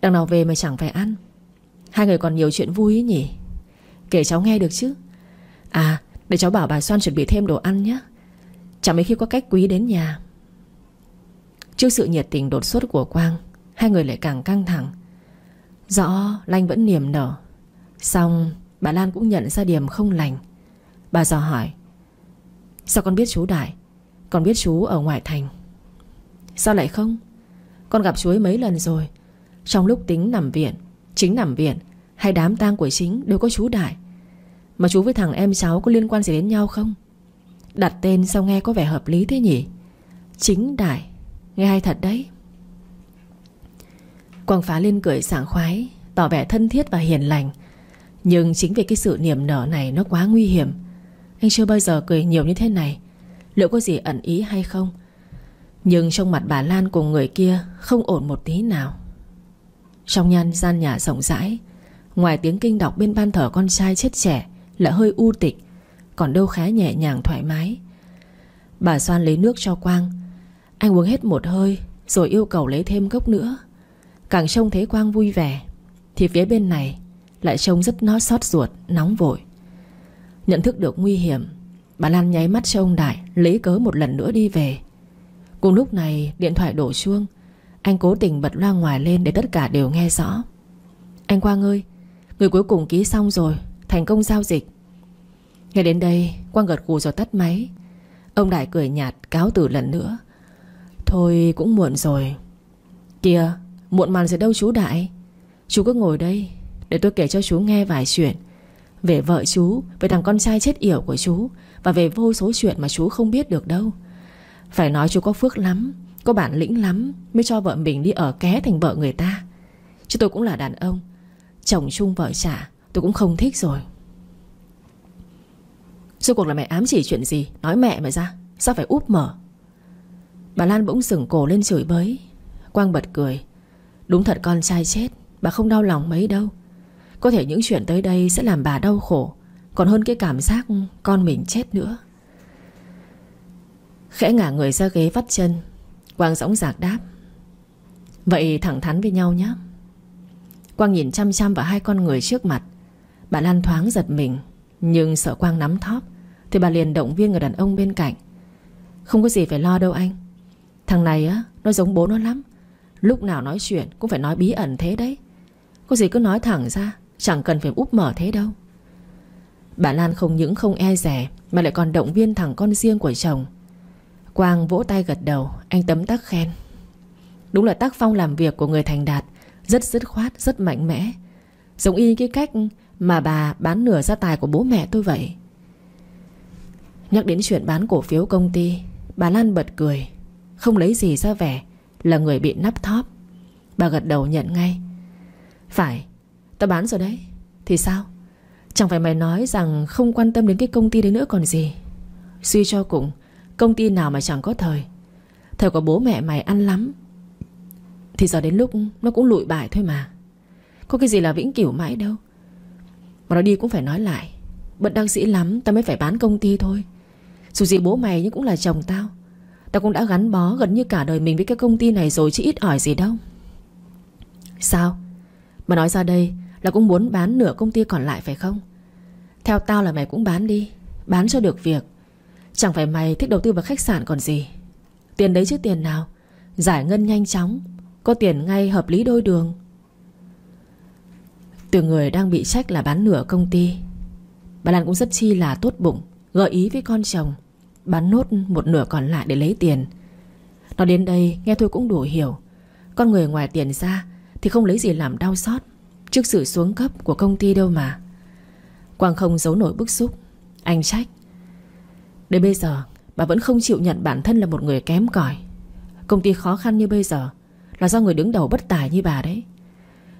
Đằng nào về mà chẳng phải ăn. Hai người còn nhiều chuyện vui nhỉ? Kể cháu nghe được chứ. À để cháu bảo bà Soan chuẩn bị thêm đồ ăn nhé. Chẳng mấy khi có cách quý đến nhà. Trước sự nhiệt tình đột xuất của Quang, Hai người lại càng căng thẳng. Rõ, Lanh vẫn niềm nở. Xong, bà Lan cũng nhận ra điểm không lành. Bà dò hỏi, Sao con biết chú Đại? Con biết chú ở ngoại thành. Sao lại không? Con gặp chú ấy mấy lần rồi. Trong lúc tính nằm viện, Chính nằm viện, Hay đám tang của chính đều có chú Đại. Mà chú với thằng em cháu có liên quan gì đến nhau không? Đặt tên sao nghe có vẻ hợp lý thế nhỉ? Chính Đại, Nghe hay thật đấy. Quang phá lên cười sảng khoái, Tỏ vẻ thân thiết và hiền lành. Nhưng chính vì cái sự niềm nở này Nó quá nguy hiểm. Anh chưa bao giờ cười nhiều như thế này. Liệu có gì ẩn ý hay không? Nhưng trong mặt bà Lan cùng người kia Không ổn một tí nào. Trong nhan gian nhà rộng rãi, Ngoài tiếng kinh đọc bên ban thờ con trai chết trẻ Là hơi u tịch, Còn đâu khá nhẹ nhàng thoải mái. Bà Soan lấy nước cho Quang. Anh uống hết một hơi, Rồi yêu cầu lấy thêm cốc nữa. Càng trông thấy Quang vui vẻ Thì phía bên này Lại trông rất nó xót ruột, nóng vội. Nhận thức được nguy hiểm Bà Lan nháy mắt cho ông Đại Lấy cớ một lần nữa đi về. Cùng lúc này điện thoại đổ chuông. Anh cố tình bật loa ngoài lên để tất cả đều nghe rõ. Anh Quang ơi Người cuối cùng ký xong rồi Thành công giao dịch. Nghe đến đây Quang gật gù rồi tắt máy. Ông Đại cười nhạt cáo từ lần nữa. Thôi cũng muộn rồi. Kìa Muộn màn rồi đâu chú Đại. Chú cứ ngồi đây, Để tôi kể cho chú nghe vài chuyện. Về vợ chú, Về thằng con trai chết yểu của chú, Và về vô số chuyện mà chú không biết được đâu. Phải nói chú có phước lắm, Có bản lĩnh lắm Mới cho vợ mình đi ở ké thành vợ người ta. Chứ tôi cũng là đàn ông, Chồng chung vợ trả Tôi cũng không thích rồi. Rốt cuộc là mẹ ám chỉ chuyện gì? Nói mẹ mà ra, Sao phải úp mở? Bà Lan bỗng sừng cổ lên chửi bới. Quang bật cười. Đúng thật con trai chết, Bà không đau lòng mấy đâu. Có thể những chuyện tới đây sẽ làm bà đau khổ, Còn hơn cái cảm giác con mình chết nữa. Khẽ ngả người ra ghế vắt chân, Quang dõng dạc đáp. Vậy thẳng thắn với nhau nhé. Quang nhìn chăm chăm vào hai con người trước mặt. Bà Lan thoáng giật mình, Nhưng sợ Quang nắm thóp, Thì bà liền động viên người đàn ông bên cạnh. Không có gì phải lo đâu anh. Thằng này á, Nó giống bố nó lắm. Lúc nào nói chuyện cũng phải nói bí ẩn thế đấy. Có gì cứ nói thẳng ra Chẳng cần phải úp mở thế đâu. Bà Lan không những không e rẻ Mà lại còn động viên thằng con riêng của chồng. Quang vỗ tay gật đầu Anh tấm tắc khen. Đúng là tác phong làm việc của người thành đạt Rất dứt khoát, rất mạnh mẽ. Giống y cái cách mà bà bán nửa gia tài của bố mẹ tôi vậy. Nhắc đến chuyện bán cổ phiếu công ty Bà Lan bật cười. Không lấy gì ra vẻ là người bị nắp thóp. Bà gật đầu nhận ngay. Phải, Tao bán rồi đấy. Thì sao? Chẳng phải mày nói rằng không quan tâm đến cái công ty đấy nữa còn gì. Suy cho cùng, Công ty nào mà chẳng có thời. Thời của bố mẹ mày ăn lắm. Thì giờ đến lúc nó cũng lụi bại thôi mà. Có cái gì là vĩnh cửu mãi đâu. Mà nó đi cũng phải nói lại. Bất đắc sĩ lắm, Tao mới phải bán công ty thôi. Dù gì bố mày nhưng cũng là chồng tao. Tao cũng đã gắn bó gần như cả đời mình với cái công ty này rồi, chứ ít ỏi gì đâu. Sao? Mà nói ra đây, là cũng muốn bán nửa công ty còn lại phải không? Theo tao là mày cũng bán đi, Bán cho được việc. Chẳng phải mày thích đầu tư vào khách sạn còn gì? Tiền đấy chứ tiền nào? Giải ngân nhanh chóng, Có tiền ngay hợp lý đôi đường. Từ người đang bị trách là bán nửa công ty. Bà Lan cũng rất chi là tốt bụng, Gợi ý với con chồng. Bán nốt một nửa còn lại để lấy tiền. Nó đến đây, nghe tôi cũng đủ hiểu. Con người ngoài tiền ra Thì không lấy gì làm đau xót, Trước sự xuống cấp của công ty đâu mà. Quang không giấu nổi bức xúc. Anh trách. Đến bây giờ, bà vẫn không chịu nhận bản thân là một người kém cỏi. Công ty khó khăn như bây giờ Là do người đứng đầu bất tài như bà đấy.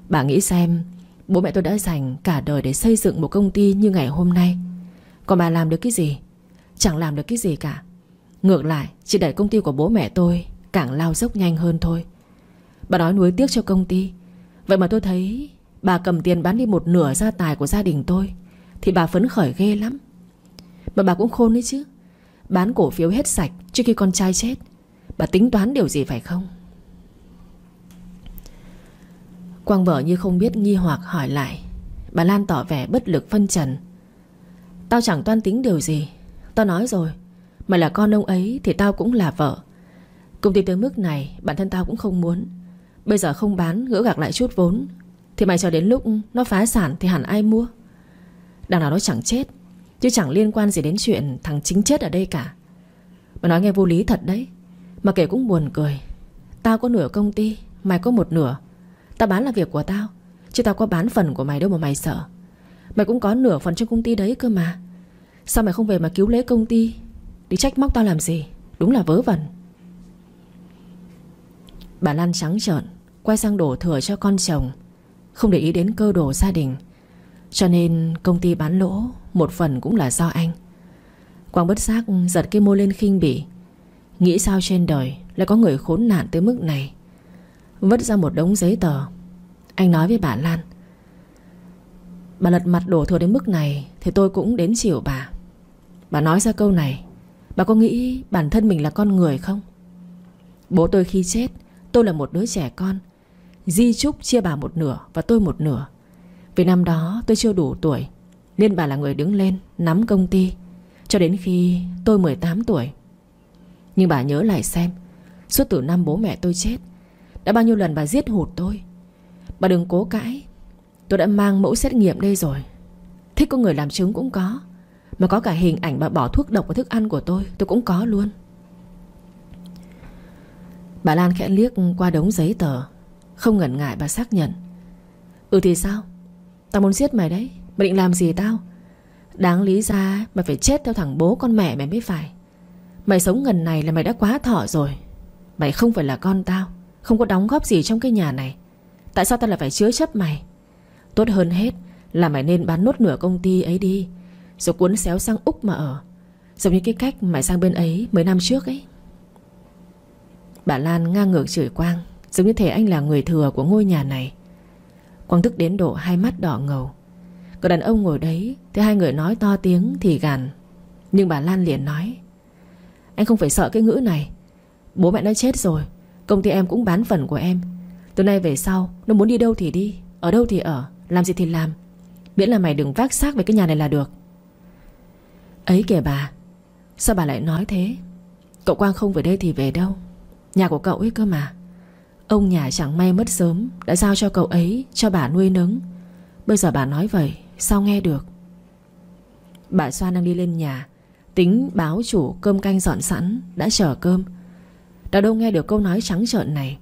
Bà nghĩ xem, Bố mẹ tôi đã dành cả đời để xây dựng một công ty như ngày hôm nay. Còn bà làm được cái gì? Chẳng làm được cái gì cả. Ngược lại chỉ đẩy công ty của bố mẹ tôi Càng lao dốc nhanh hơn thôi. Bà nói nuối tiếc cho công ty. Vậy mà tôi thấy Bà cầm tiền bán đi một nửa gia tài của gia đình tôi Thì bà phấn khởi ghê lắm. Mà bà cũng khôn đấy chứ. Bán cổ phiếu hết sạch trước khi con trai chết, Bà tính toán điều gì phải không? Quang vợ như không biết nghi hoặc hỏi lại, Bà Lan tỏ vẻ bất lực phân trần. Tao chẳng toan tính điều gì Tao nói rồi Mày là con ông ấy thì tao cũng là vợ. Công ty tới mức này, Bản thân tao cũng không muốn. Bây giờ không bán, gỡ gạc lại chút vốn, Thì mày chờ đến lúc nó phá sản Thì hẳn ai mua? Đằng nào nó chẳng chết, Chứ chẳng liên quan gì đến chuyện thằng chính chết ở đây cả. Mà nói nghe vô lý thật đấy, Mà kể cũng buồn cười. Tao có nửa công ty, Mày có một nửa. Tao bán là việc của tao, Chứ tao có bán phần của mày đâu mà mày sợ. Mày cũng có nửa phần trong công ty đấy cơ mà. Sao mày không về mà cứu lấy công ty? Đi trách móc tao làm gì? Đúng là vớ vẩn. Bà Lan trắng trợn, Quay sang đổ thừa cho con chồng, Không để ý đến cơ đồ gia đình. Cho nên công ty bán lỗ, Một phần cũng là do anh. Quang bất giác giật cái môi lên khinh bỉ. Nghĩ sao trên đời Lại có người khốn nạn tới mức này? Vứt ra một đống giấy tờ. Anh nói với bà Lan, Bà lật mặt đổ thừa đến mức này Thì tôi cũng đến chịu bà. Bà nói ra câu này, Bà có nghĩ bản thân mình là con người không? Bố tôi khi chết, Tôi là một đứa trẻ con. Di Trúc chia bà một nửa và tôi một nửa. Vì năm đó tôi chưa đủ tuổi, Nên bà là người đứng lên, Nắm công ty. Cho đến khi tôi 18 tuổi. Nhưng bà nhớ lại xem, Suốt từ năm bố mẹ tôi chết, Đã bao nhiêu lần bà giết hụt tôi. Bà đừng cố cãi, Tôi đã mang mẫu xét nghiệm đây rồi. Thích có người làm chứng cũng có. Mà có cả hình ảnh bà bỏ thuốc độc vào thức ăn của tôi Tôi cũng có luôn. Bà Lan khẽ liếc qua đống giấy tờ, Không ngần ngại bà xác nhận. Ừ thì sao? Tao muốn giết mày đấy, Mày định làm gì tao? Đáng lý ra mày phải chết theo thằng bố con mẹ mày mới phải. Mày sống ngần này là mày đã quá thọ rồi. Mày không phải là con tao, Không có đóng góp gì trong cái nhà này. Tại sao tao lại phải chứa chấp mày? Tốt hơn hết là mày nên bán nốt nửa công ty ấy đi rồi cuốn xéo sang Úc mà ở. Giống như cái cách mày sang bên ấy mấy năm trước ấy. Bà Lan ngang ngược chửi Quang, Giống như thể anh là người thừa của ngôi nhà này. Quang tức đến độ hai mắt đỏ ngầu. Có đàn ông ngồi đấy thế hai người nói to tiếng thì gàn Nhưng bà Lan liền nói, Anh không phải sợ cái ngữ này. Bố mẹ nó chết rồi, Công ty em cũng bán phần của em. Từ nay về sau, Nó muốn đi đâu thì đi, Ở đâu thì ở, Làm gì thì làm. Miễn là mày đừng vác xác về cái nhà này là được. Ấy kìa bà, Sao bà lại nói thế? Cậu Quang không về đây thì về đâu? Nhà của cậu ấy cơ mà. Ông nhà chẳng may mất sớm, Đã giao cho cậu ấy, cho bà nuôi nấng. Bây giờ bà nói vậy, Sao nghe được? Bà Soan đang đi lên nhà, Tính báo chủ cơm canh dọn sẵn, Đã chờ cơm. Đã đâu nghe được câu nói trắng trợn này.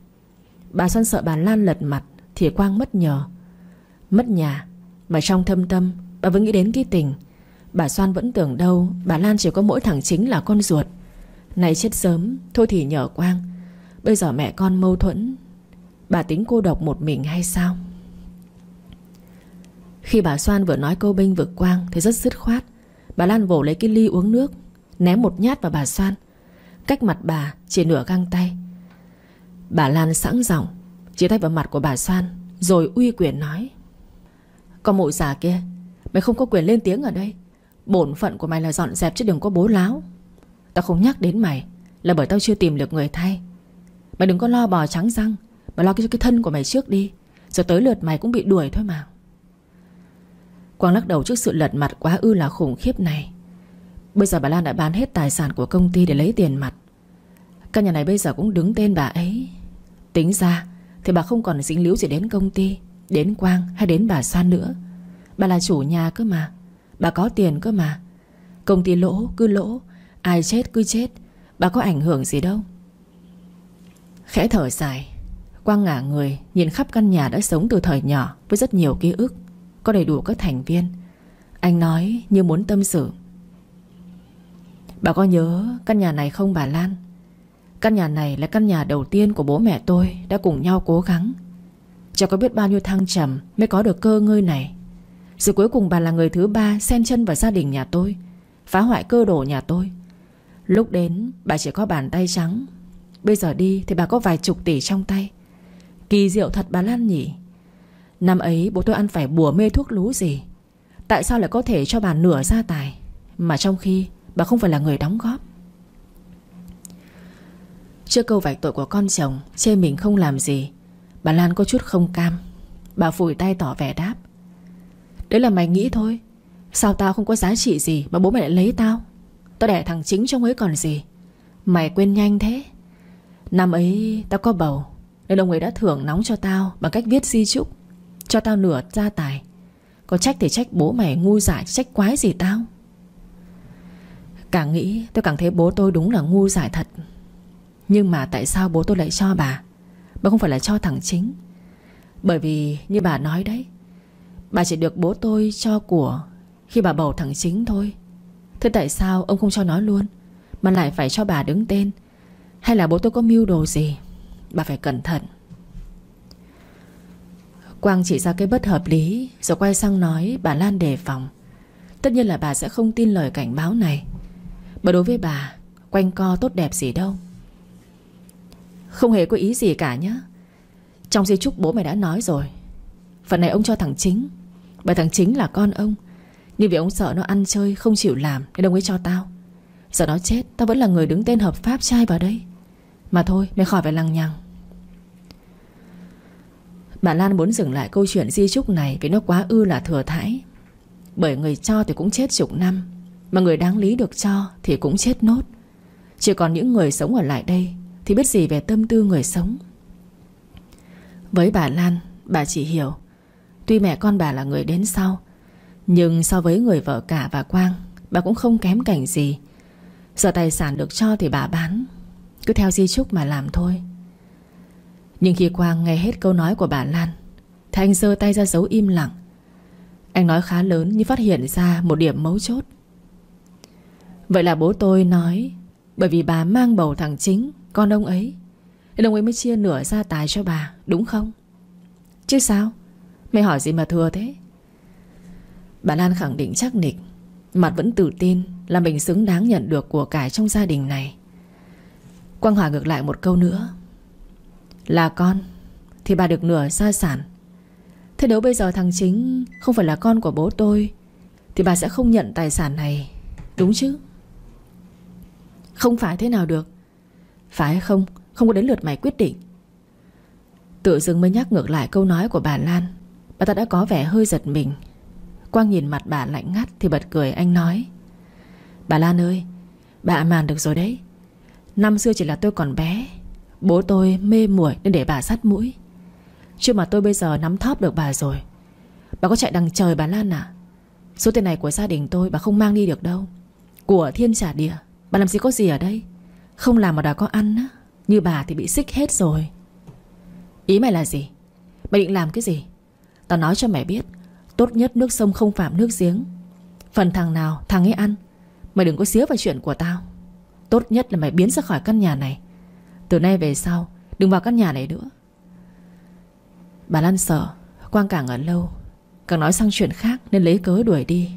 Bà Soan sợ bà Lan lật mặt, Thì Quang mất nhờ. Mất nhà, Mà trong thâm tâm, Bà vẫn nghĩ đến cái tình. Bà Soan vẫn tưởng đâu Bà Lan chỉ có mỗi thằng chính là con ruột. Này chết sớm, Thôi thì nhờ Quang. Bây giờ mẹ con mâu thuẫn. Bà tính cô độc một mình hay sao? Khi bà Soan vừa nói câu binh vực quang Thì rất dứt khoát. Bà Lan vỗ lấy cái ly uống nước, Ném một nhát vào bà Soan. Cách mặt bà chỉ nửa găng tay. Bà Lan sẵn giọng, Chỉ tay vào mặt của bà Soan, Rồi uy quyền nói. Con mụ già kia, Mày không có quyền lên tiếng ở đây. Bổn phận của mày là dọn dẹp chứ đừng có bố láo. Tao không nhắc đến mày Là bởi tao chưa tìm được người thay. Mày đừng có lo bò trắng răng, Mà lo cho cái thân của mày trước đi, Rồi tới lượt mày cũng bị đuổi thôi mà. Quang lắc đầu trước sự lật mặt quá ư là khủng khiếp này. Bây giờ bà Lan đã bán hết tài sản của công ty để lấy tiền mặt. Căn nhà này bây giờ cũng đứng tên bà ấy. Tính ra Thì bà không còn dính líu gì đến công ty, Đến Quang hay đến bà San nữa. Bà là chủ nhà cơ mà. Bà có tiền cơ mà. Công ty lỗ, cứ lỗ. Ai chết, cứ chết. Bà có ảnh hưởng gì đâu. Khẽ thở dài. Quang ngả người, nhìn khắp căn nhà đã sống từ thời nhỏ Với rất nhiều ký ức, Có đầy đủ các thành viên. Anh nói như muốn tâm sự. Bà có nhớ căn nhà này không bà Lan? Căn nhà này là căn nhà đầu tiên của bố mẹ tôi Đã cùng nhau cố gắng. Chẳng có biết bao nhiêu thăng trầm Mới có được cơ ngơi này. Rồi cuối cùng bà là người thứ ba Xen chân vào gia đình nhà tôi, Phá hoại cơ đồ nhà tôi. Lúc đến, bà chỉ có bàn tay trắng. Bây giờ đi thì bà có vài chục tỷ trong tay. Kỳ diệu thật bà Lan nhỉ. Năm ấy, bố tôi ăn phải bùa mê thuốc lú gì? Tại sao lại có thể cho bà nửa gia tài? Mà trong khi, bà không phải là người đóng góp. Trước câu vạch tội của con chồng, Chê mình không làm gì, Bà Lan có chút không cam. Bà phủi tay tỏ vẻ đáp. Đấy là mày nghĩ thôi. Sao tao không có giá trị gì Mà bố mẹ lại lấy tao? Tao đẻ thằng chính trong ấy còn gì? Mày quên nhanh thế. Năm ấy tao có bầu, Nên ông ấy đã thưởng nóng cho tao Bằng cách viết di chúc, Cho tao nửa gia tài. Có trách thì trách bố mày ngu dại, Trách quái gì tao? Càng nghĩ tôi càng thấy bố tôi đúng là ngu dại thật. Nhưng mà tại sao bố tôi lại cho bà? Bà không phải là cho thằng chính. Bởi vì như bà nói đấy Bà chỉ được bố tôi cho của Khi bà bầu thằng chính thôi. Thế tại sao ông không cho nó luôn, Mà lại phải cho bà đứng tên? Hay là bố tôi có mưu đồ gì? Bà phải cẩn thận. Quang chỉ ra cái bất hợp lý, Rồi quay sang nói bà Lan đề phòng. Tất nhiên là bà sẽ không tin lời cảnh báo này. Bởi đối với bà, Quanh co tốt đẹp gì đâu. Không hề có ý gì cả nhé Trong di chúc bố mày đã nói rồi, Phần này ông cho thằng chính. Bởi thằng chính là con ông. Nhưng vì ông sợ nó ăn chơi, không chịu làm, Nên ông ấy cho tao. Giờ nó chết, tao vẫn là người đứng tên hợp pháp trai vào đây. Mà thôi, mày khỏi phải lằng nhằng. Bà Lan muốn dừng lại câu chuyện di chúc này Vì nó quá ư là thừa thãi. Bởi người cho thì cũng chết chục năm, Mà người đáng lý được cho thì cũng chết nốt. Chỉ còn những người sống ở lại đây Thì biết gì về tâm tư người sống. Với bà Lan, Bà chỉ hiểu Tuy mẹ con bà là người đến sau, Nhưng so với người vợ cả và Quang, Bà cũng không kém cảnh gì. Giờ tài sản được cho thì bà bán, Cứ theo di chúc mà làm thôi. Nhưng khi Quang nghe hết câu nói của bà Lan, Thì anh giơ tay ra dấu im lặng. Anh nói khá lớn như phát hiện ra một điểm mấu chốt. Vậy là bố tôi nói, Bởi vì bà mang bầu thằng chính, Con ông ấy, Nên ông ấy mới chia nửa gia tài cho bà, Đúng không? Chứ sao? Mày hỏi gì mà thừa thế? Bà Lan khẳng định chắc nịch, Mặt vẫn tự tin Là mình xứng đáng nhận được của cải trong gia đình này. Quang hỏi ngược lại một câu nữa. Là con, Thì bà được nửa gia sản. Thế nếu bây giờ thằng chính Không phải là con của bố tôi, Thì bà sẽ không nhận tài sản này, Đúng chứ? Không phải thế nào được. Phải không? Không có đến lượt mày quyết định. Tự dưng mới nhắc ngược lại câu nói của bà Lan. Bà ta đã có vẻ hơi giật mình. Quang nhìn mặt bà lạnh ngắt Thì bật cười, anh nói, Bà Lan ơi, Bà màn được rồi đấy. Năm xưa chỉ là tôi còn bé, Bố tôi mê muội nên để bà sắt mũi. Chứ mà tôi bây giờ nắm thóp được bà rồi. Bà có chạy đằng trời bà Lan à Số tiền này của gia đình tôi bà không mang đi được đâu. Của thiên trả địa, Bà làm gì có gì ở đây? Không làm mà đã có ăn á, Như bà thì bị xích hết rồi. Ý mày là gì? Mày định làm cái gì? Tao nói cho mày biết, Tốt nhất nước sông không phạm nước giếng. Phần thằng nào, thằng ấy ăn. Mày đừng có xía vào chuyện của tao. Tốt nhất là mày biến ra khỏi căn nhà này. Từ nay về sau, Đừng vào căn nhà này nữa. Bà Lan sợ, Quang càng ở lâu, Càng nói sang chuyện khác nên lấy cớ đuổi đi.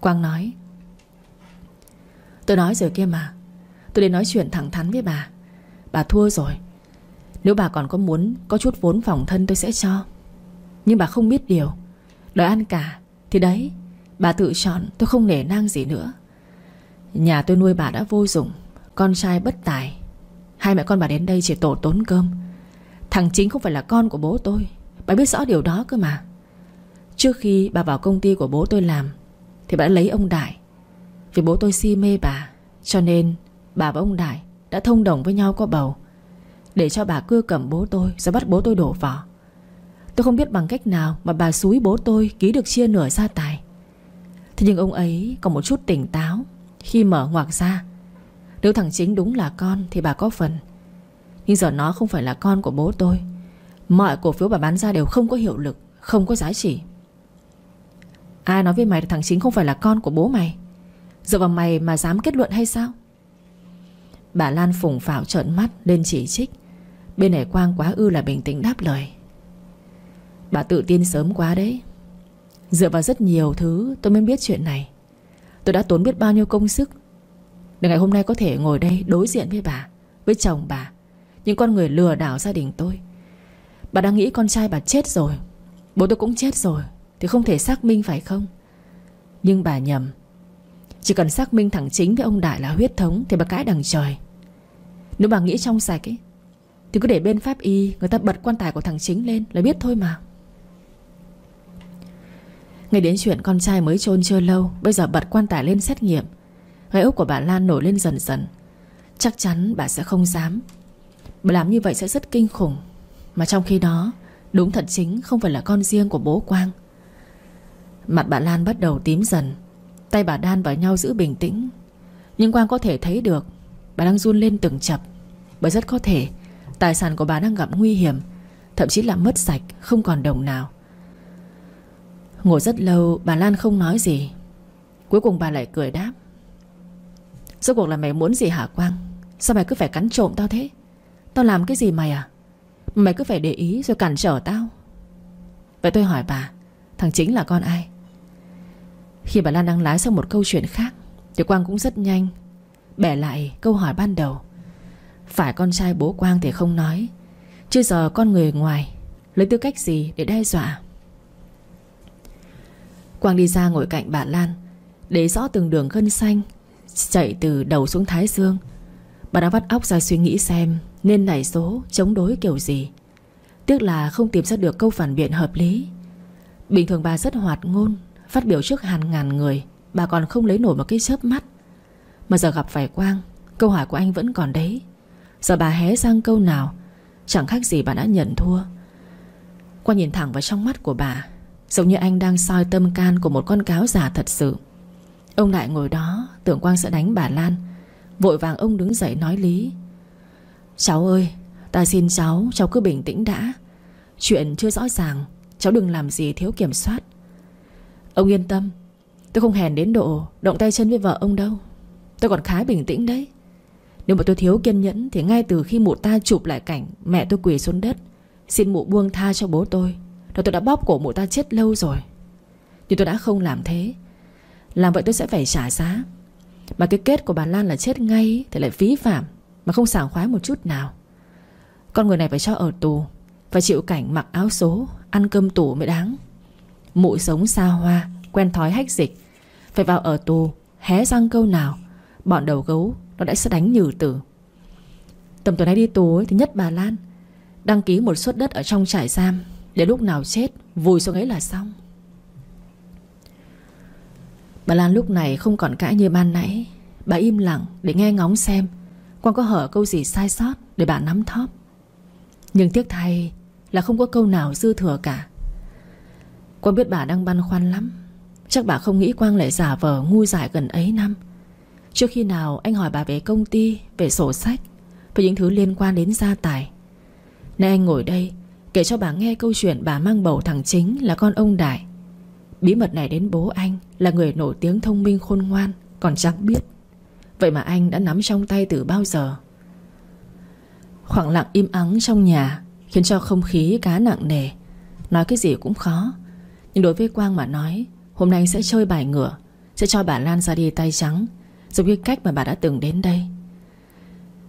Quang nói, Tôi nói rồi kia mà, Tôi đến nói chuyện thẳng thắn với bà. Bà thua rồi. Nếu bà còn có muốn Có chút vốn phòng thân tôi sẽ cho. Nhưng bà không biết điều. Đòi ăn cả. Thì đấy, Bà tự chọn, tôi không nể nang gì nữa. Nhà tôi nuôi bà đã vô dụng, Con trai bất tài. Hai mẹ con bà đến đây chỉ tổ tốn cơm. Thằng chính không phải là con của bố tôi. Bà biết rõ điều đó cơ mà. Trước khi bà vào công ty của bố tôi làm, Thì bà đã lấy ông Đại. Vì bố tôi si mê bà, Cho nên bà và ông Đại Đã thông đồng với nhau có bầu. Để cho bà cưa cầm bố tôi, Rồi bắt bố tôi đổ vỏ. Tôi không biết bằng cách nào mà bà xúi bố tôi Ký được chia nửa gia tài. Thế nhưng ông ấy có một chút tỉnh táo Khi mở ngoặc ra. Nếu thằng chính đúng là con thì bà có phần. Nhưng giờ nó không phải là con của bố tôi. Mọi cổ phiếu bà bán ra đều không có hiệu lực, Không có giá trị. Ai nói với mày thằng chính không phải là con của bố mày? Dựa vào mày mà dám kết luận hay sao? Bà Lan phùng phảo trợn mắt lên chỉ trích. Bên này Quang quá ư là bình tĩnh đáp lời. Bà tự tin sớm quá đấy. Dựa vào rất nhiều thứ tôi mới biết chuyện này. Tôi đã tốn biết bao nhiêu công sức. Để ngày hôm nay có thể ngồi đây đối diện với bà, Với chồng bà, Những con người lừa đảo gia đình tôi. Bà đang nghĩ con trai bà chết rồi, Bố tôi cũng chết rồi, Thì không thể xác minh phải không? Nhưng bà nhầm, Chỉ cần xác minh thẳng chính với ông Đại là huyết thống Thì bà cãi đằng trời. Nếu bà nghĩ trong sạch ấy, Thì cứ để bên pháp y Người ta bật quan tài của thằng chính lên là biết thôi mà. Ngay đến chuyện con trai mới chôn chưa lâu, Bây giờ bật quan tài lên xét nghiệm. Gai ốc của bà Lan nổi lên dần dần. Chắc chắn bà sẽ không dám. Bà làm như vậy sẽ rất kinh khủng. Mà trong khi đó, Đúng thật chính, không phải là con riêng của bố Quang. Mặt bà Lan bắt đầu tím dần. Tay bà đan vào nhau giữ bình tĩnh. Nhưng Quang có thể thấy được, Bà đang run lên từng chập. Bởi rất có thể, Tài sản của bà đang gặp nguy hiểm. Thậm chí là mất sạch, Không còn đồng nào. Ngồi rất lâu, bà Lan không nói gì. Cuối cùng bà lại cười đáp. Rốt cuộc là mày muốn gì hả Quang? Sao mày cứ phải cắn trộm tao thế? Tao làm cái gì mày à? Mày cứ phải để ý rồi cản trở tao. Vậy tôi hỏi bà, Thằng chính là con ai? Khi bà Lan đang lái sang một câu chuyện khác, Thì Quang cũng rất nhanh. Bẻ lại câu hỏi ban đầu. Phải con trai bố Quang thì không nói. Chứ giờ con người ngoài, Lấy tư cách gì để đe dọa? Quang đi ra ngồi cạnh bà Lan. Để rõ từng đường gân xanh, Chạy từ đầu xuống thái dương. Bà đã vắt óc ra suy nghĩ xem Nên nảy số chống đối kiểu gì. Tiếc là không tìm ra được câu phản biện hợp lý. Bình thường bà rất hoạt ngôn, Phát biểu trước hàng ngàn người, Bà còn không lấy nổi một cái chớp mắt. Mà giờ gặp phải Quang, Câu hỏi của anh vẫn còn đấy. Giờ bà hé sang câu nào, Chẳng khác gì bà đã nhận thua. Quang nhìn thẳng vào trong mắt của bà. Giống như anh đang soi tâm can Của một con cáo giả thật sự. Ông Đại ngồi đó, Tưởng Quang sẽ đánh bà Lan. Vội vàng ông đứng dậy nói lý. Cháu ơi, Ta xin cháu Cháu cứ bình tĩnh đã. Chuyện chưa rõ ràng, Cháu đừng làm gì thiếu kiểm soát. Ông yên tâm, Tôi không hèn đến độ Động tay chân với vợ ông đâu. Tôi còn khá bình tĩnh đấy. Nếu mà tôi thiếu kiên nhẫn Thì ngay từ khi mụ ta chụp lại cảnh Mẹ tôi quỳ xuống đất, Xin mụ buông tha cho bố tôi. Là tôi đã bóp cổ mụ ta chết lâu rồi. Nhưng tôi đã không làm thế. Làm vậy tôi sẽ phải trả giá. Mà cái kết của bà Lan là chết ngay Thì lại phí phạm Mà không sảng khoái một chút nào. Con người này phải cho ở tù Phải chịu cảnh mặc áo số Ăn cơm tủ mới đáng. Mụ sống xa hoa Quen thói hách dịch. Phải vào ở tù Hé răng câu nào Bọn đầu gấu Nó đã sẽ đánh nhử tử. Tầm tuần này đi tù ấy, thì nhất bà Lan Đăng ký một suất đất ở trong trại giam. Để lúc nào chết Vùi xuống ấy là xong. Bà Lan lúc này không còn cãi như ban nãy. Bà im lặng để nghe ngóng xem Quang có hở câu gì sai sót Để bà nắm thóp. Nhưng tiếc thay là không có câu nào dư thừa cả. Quang biết bà đang băn khoăn lắm. Chắc bà không nghĩ Quang lại giả vờ ngu dại gần ấy năm. Trước khi nào anh hỏi bà về công ty, Về sổ sách, Về những thứ liên quan đến gia tài. Nay anh ngồi đây Kể cho bà nghe câu chuyện bà mang bầu thằng chính là con ông Đại. Bí mật này đến bố anh Là người nổi tiếng thông minh khôn ngoan, Còn chẳng biết. Vậy mà anh đã nắm trong tay từ bao giờ? Khoảng lặng im ắng trong nhà Khiến cho không khí cá nặng nề. Nói cái gì cũng khó. Nhưng đối với Quang mà nói, Hôm nay sẽ chơi bài ngựa Sẽ cho bà Lan ra đi tay trắng, Giống như cách mà bà đã từng đến đây.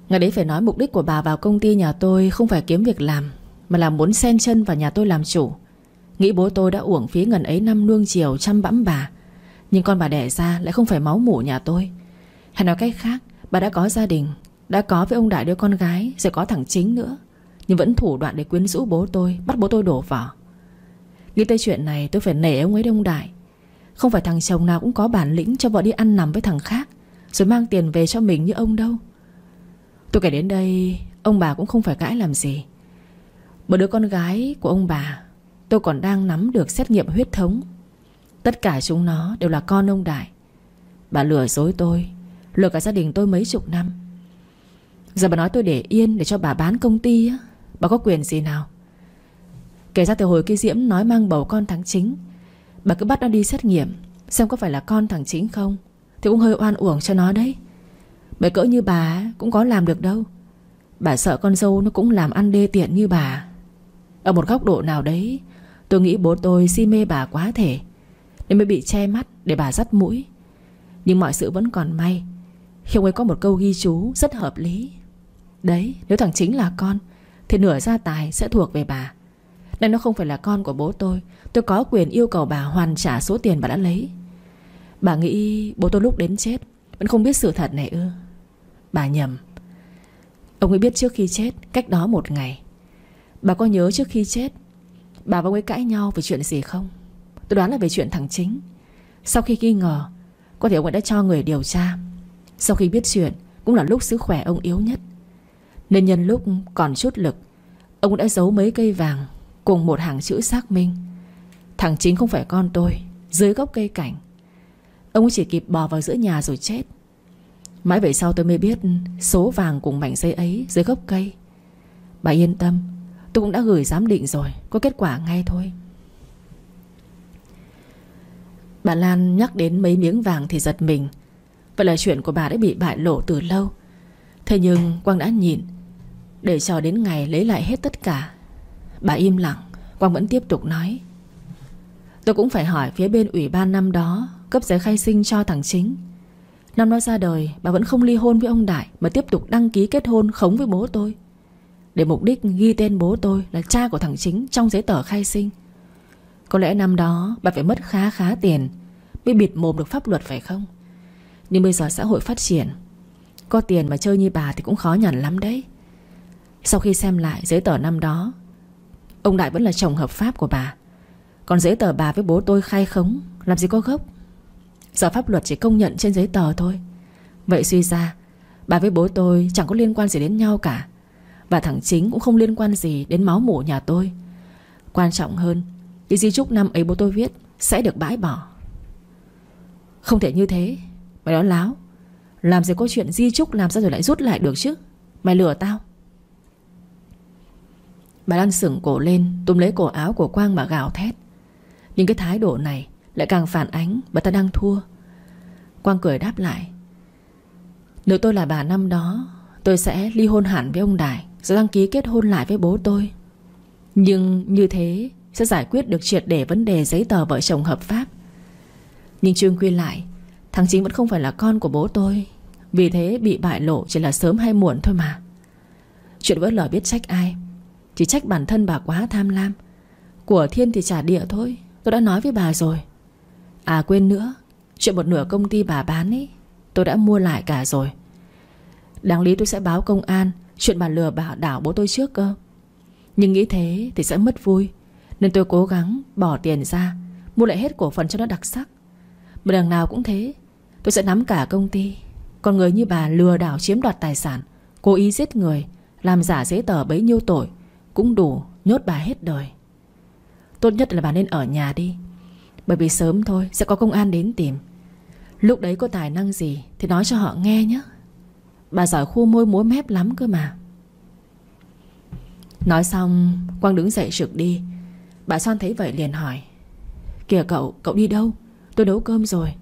Ngày đấy phải nói mục đích của bà vào công ty nhà tôi Không phải kiếm việc làm. Mà là muốn xen chân vào nhà tôi làm chủ. Nghĩ bố tôi đã uổng phí ngần ấy năm nuông chiều chăm bẵm bà. Nhưng con bà đẻ ra lại không phải máu mủ nhà tôi. Hay nói cách khác, Bà đã có gia đình, Đã có với ông Đại đứa con gái, rồi có thằng chính nữa. Nhưng vẫn thủ đoạn để quyến rũ bố tôi, Bắt bố tôi đổ vỏ. Nghĩ tới chuyện này, tôi phải nể ông ấy đông đại. Không phải thằng chồng nào cũng có bản lĩnh Cho vợ đi ăn nằm với thằng khác, Rồi mang tiền về cho mình như ông đâu. Tôi kể đến đây, Ông bà cũng không phải cãi làm gì. Bởi đứa con gái của ông bà, Tôi còn đang nắm được xét nghiệm huyết thống. Tất cả chúng nó đều là con ông Đại. Bà lừa dối tôi, Lừa cả gia đình tôi mấy chục năm. Giờ bà nói tôi để yên Để cho bà bán công ty á, Bà có quyền gì nào? Kể ra từ hồi kia Diễm nói mang bầu con thằng chính, Bà cứ bắt nó đi xét nghiệm, Xem có phải là con thằng chính không, Thì cũng hơi oan uổng cho nó đấy. Bởi cỡ như bà cũng có làm được đâu. Bà sợ con dâu nó cũng làm ăn đê tiện như bà. Ở một góc độ nào đấy, Tôi nghĩ bố tôi si mê bà quá thể, Nên mới bị che mắt để bà dắt mũi. Nhưng mọi sự vẫn còn may. Khi ông ấy có một câu ghi chú rất hợp lý. Đấy, nếu thằng chính là con, Thì nửa gia tài sẽ thuộc về bà. Nên nó không phải là con của bố tôi Tôi có quyền yêu cầu bà hoàn trả số tiền bà đã lấy. Bà nghĩ bố tôi lúc đến chết, Vẫn không biết sự thật này ư? Bà nhầm. Ông ấy biết trước khi chết Cách đó một ngày. Bà có nhớ trước khi chết, Bà và ông ấy cãi nhau về chuyện gì không? Tôi đoán là về chuyện thằng chính. Sau khi nghi ngờ, Có thể ông ấy đã cho người điều tra. Sau khi biết chuyện, Cũng là lúc sức khỏe ông yếu nhất. Nên nhân lúc còn chút lực, Ông đã giấu mấy cây vàng Cùng một hàng chữ xác minh. Thằng chính không phải con tôi, Dưới gốc cây cảnh. Ông ấy chỉ kịp bò vào giữa nhà rồi chết. Mãi về sau tôi mới biết Số vàng cùng mảnh giấy ấy dưới gốc cây. Bà yên tâm Tôi cũng đã gửi giám định rồi, Có kết quả ngay thôi. Bà Lan nhắc đến mấy miếng vàng thì giật mình. Vậy là chuyện của bà đã bị bại lộ từ lâu. Thế nhưng Quang đã nhìn Để chờ đến ngày lấy lại hết tất cả, Bà im lặng, Quang vẫn tiếp tục nói. Tôi cũng phải hỏi phía bên ủy ban năm đó, Cấp giấy khai sinh cho thằng chính. Năm đó ra đời, bà vẫn không ly hôn với ông Đại Mà tiếp tục đăng ký kết hôn khống với bố tôi. Để mục đích ghi tên bố tôi Là cha của thằng chính trong giấy tờ khai sinh. Có lẽ năm đó, bà phải mất khá khá tiền, Mới bịt mồm được pháp luật phải không? Nhưng bây giờ xã hội phát triển, Có tiền mà chơi như bà thì cũng khó nhằn lắm đấy. Sau khi xem lại giấy tờ năm đó, Ông Đại vẫn là chồng hợp pháp của bà. Còn giấy tờ bà với bố tôi khai khống, Làm gì có gốc? Giờ pháp luật chỉ công nhận trên giấy tờ thôi. Vậy suy ra, Bà với bố tôi chẳng có liên quan gì đến nhau cả. Và thằng chính cũng không liên quan gì Đến máu mủ nhà tôi. Quan trọng hơn, Cái di chúc năm ấy bố tôi viết Sẽ được bãi bỏ. Không thể như thế. Mày đó láo. Làm gì có chuyện di chúc làm sao rồi lại rút lại được chứ? Mày lừa tao. Bà Lan sửng cổ lên, Túm lấy cổ áo của Quang mà gào thét. Nhưng cái thái độ này lại càng phản ánh bà ta đang thua. Quang cười đáp lại. Nếu tôi là bà năm đó, Tôi sẽ ly hôn hẳn với ông đài sẽ đăng ký kết hôn lại với bố tôi. Nhưng như thế Sẽ giải quyết được triệt để vấn đề giấy tờ vợ chồng hợp pháp. Nhưng Trương quy lại, Thằng chính vẫn không phải là con của bố tôi. Vì thế bị bại lộ chỉ là sớm hay muộn thôi mà. Chuyện vỡ lời biết trách ai? Chỉ trách bản thân bà quá tham lam. Của thiên thì trả địa thôi, Tôi đã nói với bà rồi. À quên nữa, Chuyện một nửa công ty bà bán ấy Tôi đã mua lại cả rồi. Đáng lý tôi sẽ báo công an Chuyện bà lừa bà đảo bố tôi trước cơ. Nhưng nghĩ thế thì sẽ mất vui. Nên tôi cố gắng bỏ tiền ra, Mua lại hết cổ phần cho nó đặc sắc. Mà đằng nào cũng thế, Tôi sẽ nắm cả công ty. Còn người như bà lừa đảo chiếm đoạt tài sản, Cố ý giết người, Làm giả giấy tờ bấy nhiêu tội, Cũng đủ nhốt bà hết đời. Tốt nhất là bà nên ở nhà đi, bởi vì sớm thôi sẽ có công an đến tìm. Lúc đấy có tài năng gì Thì nói cho họ nghe nhé. Bà giỏi khu môi múa mép lắm cơ mà. Nói xong Quang đứng dậy trực đi. Bà Son thấy vậy liền hỏi Kìa cậu, cậu đi đâu? Tôi nấu cơm rồi.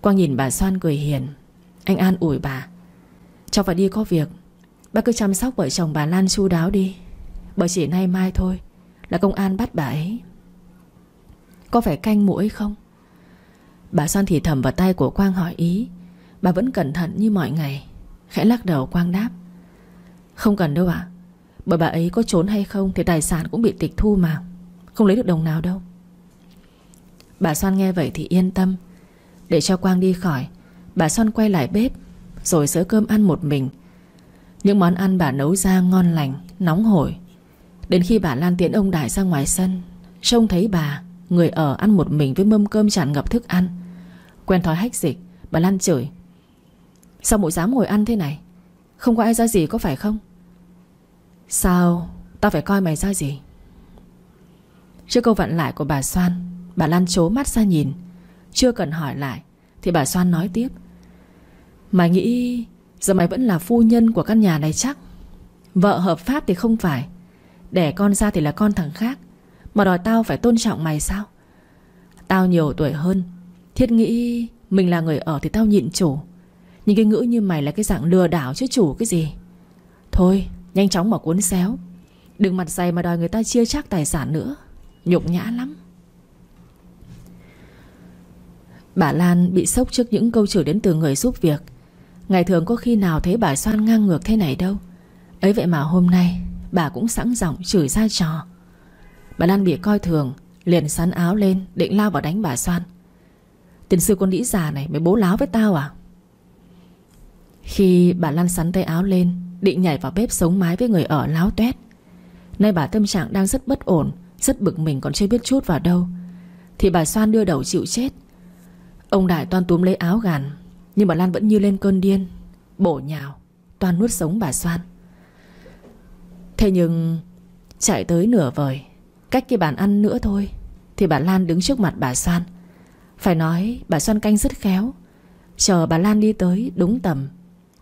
Quang nhìn bà Son cười hiền. Anh an ủi bà Cháu phải đi có việc. Bác cứ chăm sóc vợ chồng bà Lan chu đáo đi. Bởi chỉ nay mai thôi Là công an bắt bà ấy. Có phải canh mũi không? Bà Son thì thầm vào tay của Quang hỏi ý. Bà vẫn cẩn thận như mọi ngày. Khẽ lắc đầu Quang đáp. Không cần đâu ạ. Bởi bà ấy có trốn hay không Thì tài sản cũng bị tịch thu mà. Không lấy được đồng nào đâu. Bà Soan nghe vậy thì yên tâm. Để cho Quang đi khỏi, Bà Soan quay lại bếp, Rồi sớ cơm ăn một mình. Những món ăn bà nấu ra ngon lành, Nóng hổi. Đến khi bà Lan tiễn ông Đại ra ngoài sân, Trông thấy bà, Người ở ăn một mình với mâm cơm tràn ngập thức ăn. Quen thói hách dịch, Bà Lan chửi. Sao mụ dám ngồi ăn thế này? Không có ai ra gì có phải không? Sao Tao phải coi mày ra gì? Trước câu vặn lại của bà Soan Bà Lan chố mắt ra nhìn. Chưa cần hỏi lại, Thì bà Soan nói tiếp. Mày nghĩ Giờ mày vẫn là phu nhân của căn nhà này chắc? Vợ hợp pháp thì không phải, Đẻ con ra thì là con thằng khác. Mà đòi tao phải tôn trọng mày sao? Tao nhiều tuổi hơn, Thiết nghĩ mình là người ở thì tao nhịn chủ những cái ngữ như mày là cái dạng lừa đảo chứ chủ cái gì? Thôi, nhanh chóng mà cuốn xéo. Đừng mặt dày mà đòi người ta chia chác tài sản nữa. Nhục nhã lắm. Bà Lan bị sốc trước những câu chửi đến từ người giúp việc. Ngày thường có khi nào thấy bà Soan ngang ngược thế này đâu. Ấy vậy mà hôm nay, Bà cũng sẵn giọng chửi ra trò. Bà Lan bị coi thường, Liền sắn áo lên, định lao vào đánh bà Soan Tiền sư con đĩ già này, Mày bố láo với tao à? Khi bà Lan sắn tay áo lên, Định nhảy vào bếp sống mái với người ở láo tuét. Nay bà tâm trạng đang rất bất ổn, Rất bực mình còn chưa biết chút vào đâu. Thì bà Soan đưa đầu chịu chết. Ông Đại toan túm lấy áo gàn, Nhưng bà Lan vẫn như lên cơn điên, Bổ nhào, Toan nuốt sống bà Soan. Thế nhưng, Chạy tới nửa vời, Cách cái bàn ăn nữa thôi, Thì bà Lan đứng trước mặt bà Soan. Phải nói, bà Soan canh rất khéo. Chờ bà Lan đi tới, đúng tầm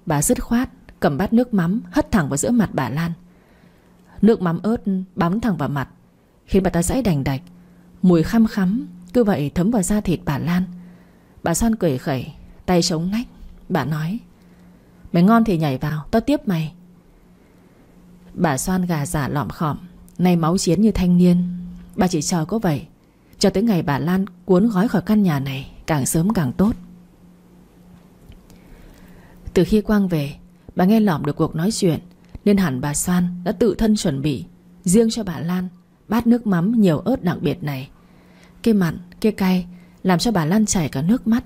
Bà dứt khoát, Cầm bát nước mắm, hất thẳng vào giữa mặt bà Lan. Nước mắm ớt bám thẳng vào mặt, Khiến bà ta dãy đành đạch. Mùi khăm khắm, Cứ vậy thấm vào da thịt bà Lan. Bà Son cười khẩy, Tay chống nách Bà nói, Mày ngon thì nhảy vào, Tao tiếp mày. Bà Son gà giả lọm khọm, Nay máu chiến như thanh niên. Bà chỉ chờ có vậy, Cho tới ngày bà Lan cuốn gói khỏi căn nhà này Càng sớm càng tốt. Từ khi Quang về Bà nghe lỏm được cuộc nói chuyện Nên hẳn bà Soan đã tự thân chuẩn bị Riêng cho bà Lan Bát nước mắm nhiều ớt đặc biệt này. Cái mặn, cái cay Làm cho bà Lan chảy cả nước mắt.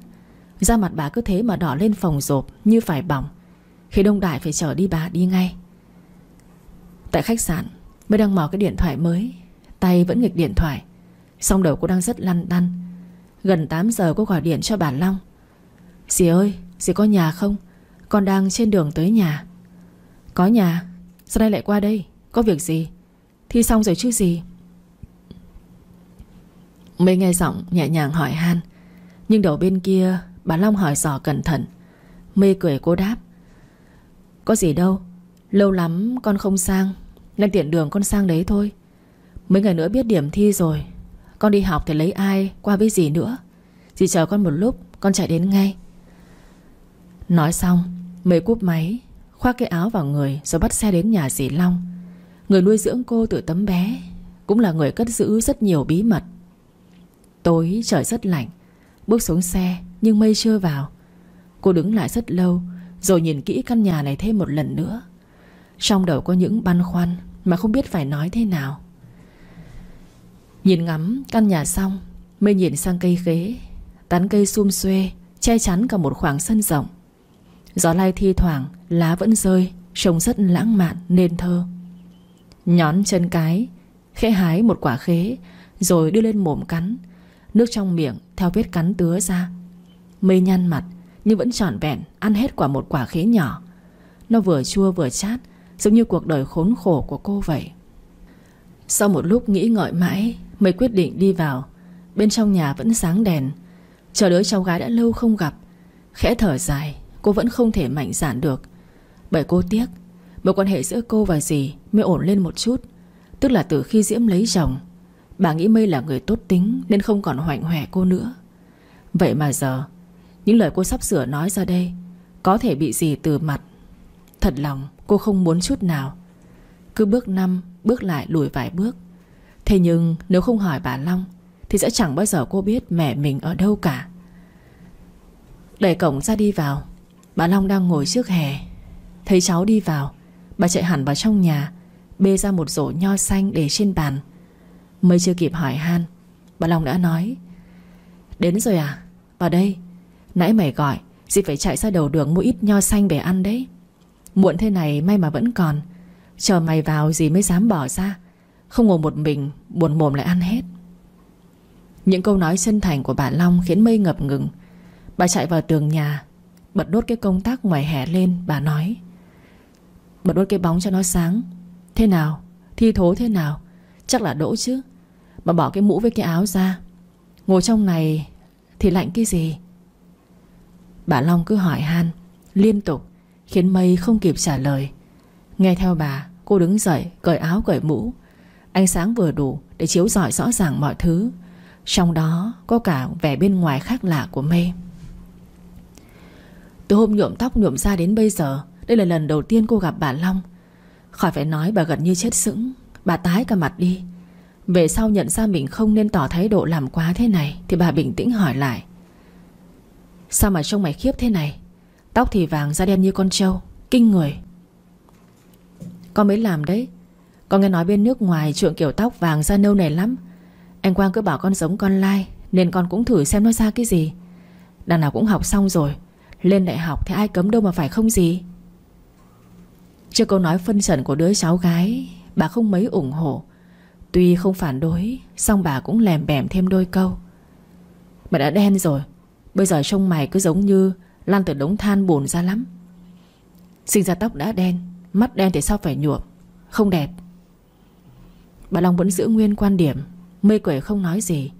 Da mặt bà cứ thế mà đỏ lên phồng rộp Như phải bỏng. Khi đông đại phải chở đi bà đi ngay. Tại khách sạn Mới đang mở cái điện thoại mới Tay vẫn nghịch điện thoại. Xong đầu cô đang rất lăn tăn. Gần 8 giờ cô gọi điện cho bà Long. Dì ơi, dì có nhà không? Con đang trên đường tới nhà. Có nhà, Sao nay lại qua đây? Có việc gì? Thi xong rồi chứ gì? Mây nghe giọng nhẹ nhàng hỏi han. Nhưng đầu bên kia, Bà Long hỏi dò cẩn thận. Mê cười cô đáp. Có gì đâu, Lâu lắm con không sang. Nên tiện đường con sang đấy thôi. Mấy ngày nữa biết điểm thi rồi. Con đi học thì lấy ai, qua với gì nữa. Dì chờ con một lúc, Con chạy đến ngay. Nói xong Mấy cúp máy, Khoác cái áo vào người Rồi bắt xe đến nhà dì Long. Người nuôi dưỡng cô từ tấm bé, Cũng là người cất giữ rất nhiều bí mật. Tối trời rất lạnh, Bước xuống xe Nhưng mây chưa vào. Cô đứng lại rất lâu Rồi nhìn kỹ căn nhà này thêm một lần nữa. Trong đầu có những băn khoăn Mà không biết phải nói thế nào. Nhìn ngắm căn nhà xong, Mây nhìn sang cây khế Tán cây sum xuê, Che chắn cả một khoảng sân rộng. Gió lai thi thoảng, Lá vẫn rơi, Trông rất lãng mạn, nên thơ. Nhón chân cái, Khẽ hái một quả khế, Rồi đưa lên mồm cắn. Nước trong miệng, theo vết cắn tứa ra. Mây nhăn mặt, Nhưng vẫn trọn vẹn, ăn hết quả một quả khế nhỏ. Nó vừa chua vừa chát, Giống như cuộc đời khốn khổ của cô vậy. Sau một lúc nghĩ ngợi mãi, Mới quyết định đi vào. Bên trong nhà vẫn sáng đèn. Chờ đứa cháu gái đã lâu không gặp, Khẽ thở dài. Cô vẫn không thể mạnh dạn được. Bởi cô tiếc, Mối quan hệ giữa cô và dì mới ổn lên một chút. Tức là từ khi Diễm lấy chồng, Bà nghĩ Mây là người tốt tính Nên không còn hoạnh hoẹ cô nữa. Vậy mà giờ, Những lời cô sắp sửa nói ra đây Có thể bị gì từ mặt. Thật lòng, cô không muốn chút nào. Cứ bước năm, Bước lại lùi vài bước. Thế nhưng nếu không hỏi bà Long Thì sẽ chẳng bao giờ cô biết mẹ mình ở đâu cả. Đẩy cổng ra đi vào Bà Long đang ngồi trước hè. Thấy cháu đi vào, Bà chạy hẳn vào trong nhà, Bê ra một rổ nho xanh để trên bàn. Mới chưa kịp hỏi han, Bà Long đã nói, Đến rồi à Vào đây. Nãy mày gọi, Dì phải chạy ra đầu đường mua ít nho xanh về ăn đấy. Muộn thế này may mà vẫn còn, Chờ mày vào dì mới dám bỏ ra. Không ngồi một mình Buồn mồm lại ăn hết. Những câu nói chân thành của bà Long Khiến mây ngập ngừng. Bà chạy vào tường nhà Bật đốt cái công tác ngoài hè lên, Bà nói. Bật đốt cái bóng cho nó sáng. Thế nào? Thi thố thế nào? Chắc là đỗ chứ. Mà bỏ cái mũ với cái áo ra. Ngồi trong này thì lạnh cái gì? Bà Long cứ hỏi han, Liên tục, Khiến Mây không kịp trả lời. Nghe theo bà, Cô đứng dậy, Cởi áo, cởi mũ. Ánh sáng vừa đủ Để chiếu rọi rõ ràng mọi thứ. Trong đó có cả vẻ bên ngoài khác lạ của Mây. Từ hôm nhuộm tóc nhuộm ra đến bây giờ, Đây là lần đầu tiên cô gặp bà Long. Khỏi phải nói bà gần như chết sững, Bà tái cả mặt đi. Về sau nhận ra mình không nên tỏ thái độ làm quá thế này, Thì bà bình tĩnh hỏi lại. Sao mà trông mày khiếp thế này? Tóc thì vàng da đen như con trâu, Kinh người. Con mới làm đấy. Con nghe nói bên nước ngoài chuộng kiểu tóc vàng da nâu này lắm. Anh Quang cứ bảo con giống con lai, Nên con cũng thử xem nó ra cái gì. Đằng nào cũng học xong rồi lên đại học thì ai cấm đâu mà phải không gì? Trước câu nói phân trần của đứa cháu gái, Bà không mấy ủng hộ. Tuy không phản đối Xong bà cũng lèm bèm thêm đôi câu. Mày đã đen rồi, Bây giờ trông mày cứ giống như Lan từ đống than bùn ra lắm. Sinh ra tóc đã đen, Mắt đen thì sao phải nhuộm? Không đẹp. Bà Long vẫn giữ nguyên quan điểm, Mê quẩy không nói gì.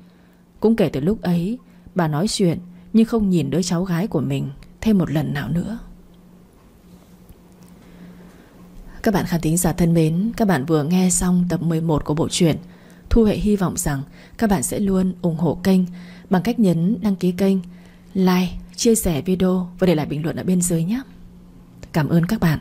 Cũng kể từ lúc ấy, Bà nói chuyện Nhưng không nhìn đứa cháu gái của mình. Thêm một lần nào nữa. Các bạn khán thính giả thân mến Các bạn vừa nghe xong tập 11 của bộ truyện Thu Hệ hy vọng rằng Các bạn sẽ luôn ủng hộ kênh Bằng cách nhấn đăng ký kênh Like, chia sẻ video Và để lại bình luận ở bên dưới nhé. Cảm ơn các bạn.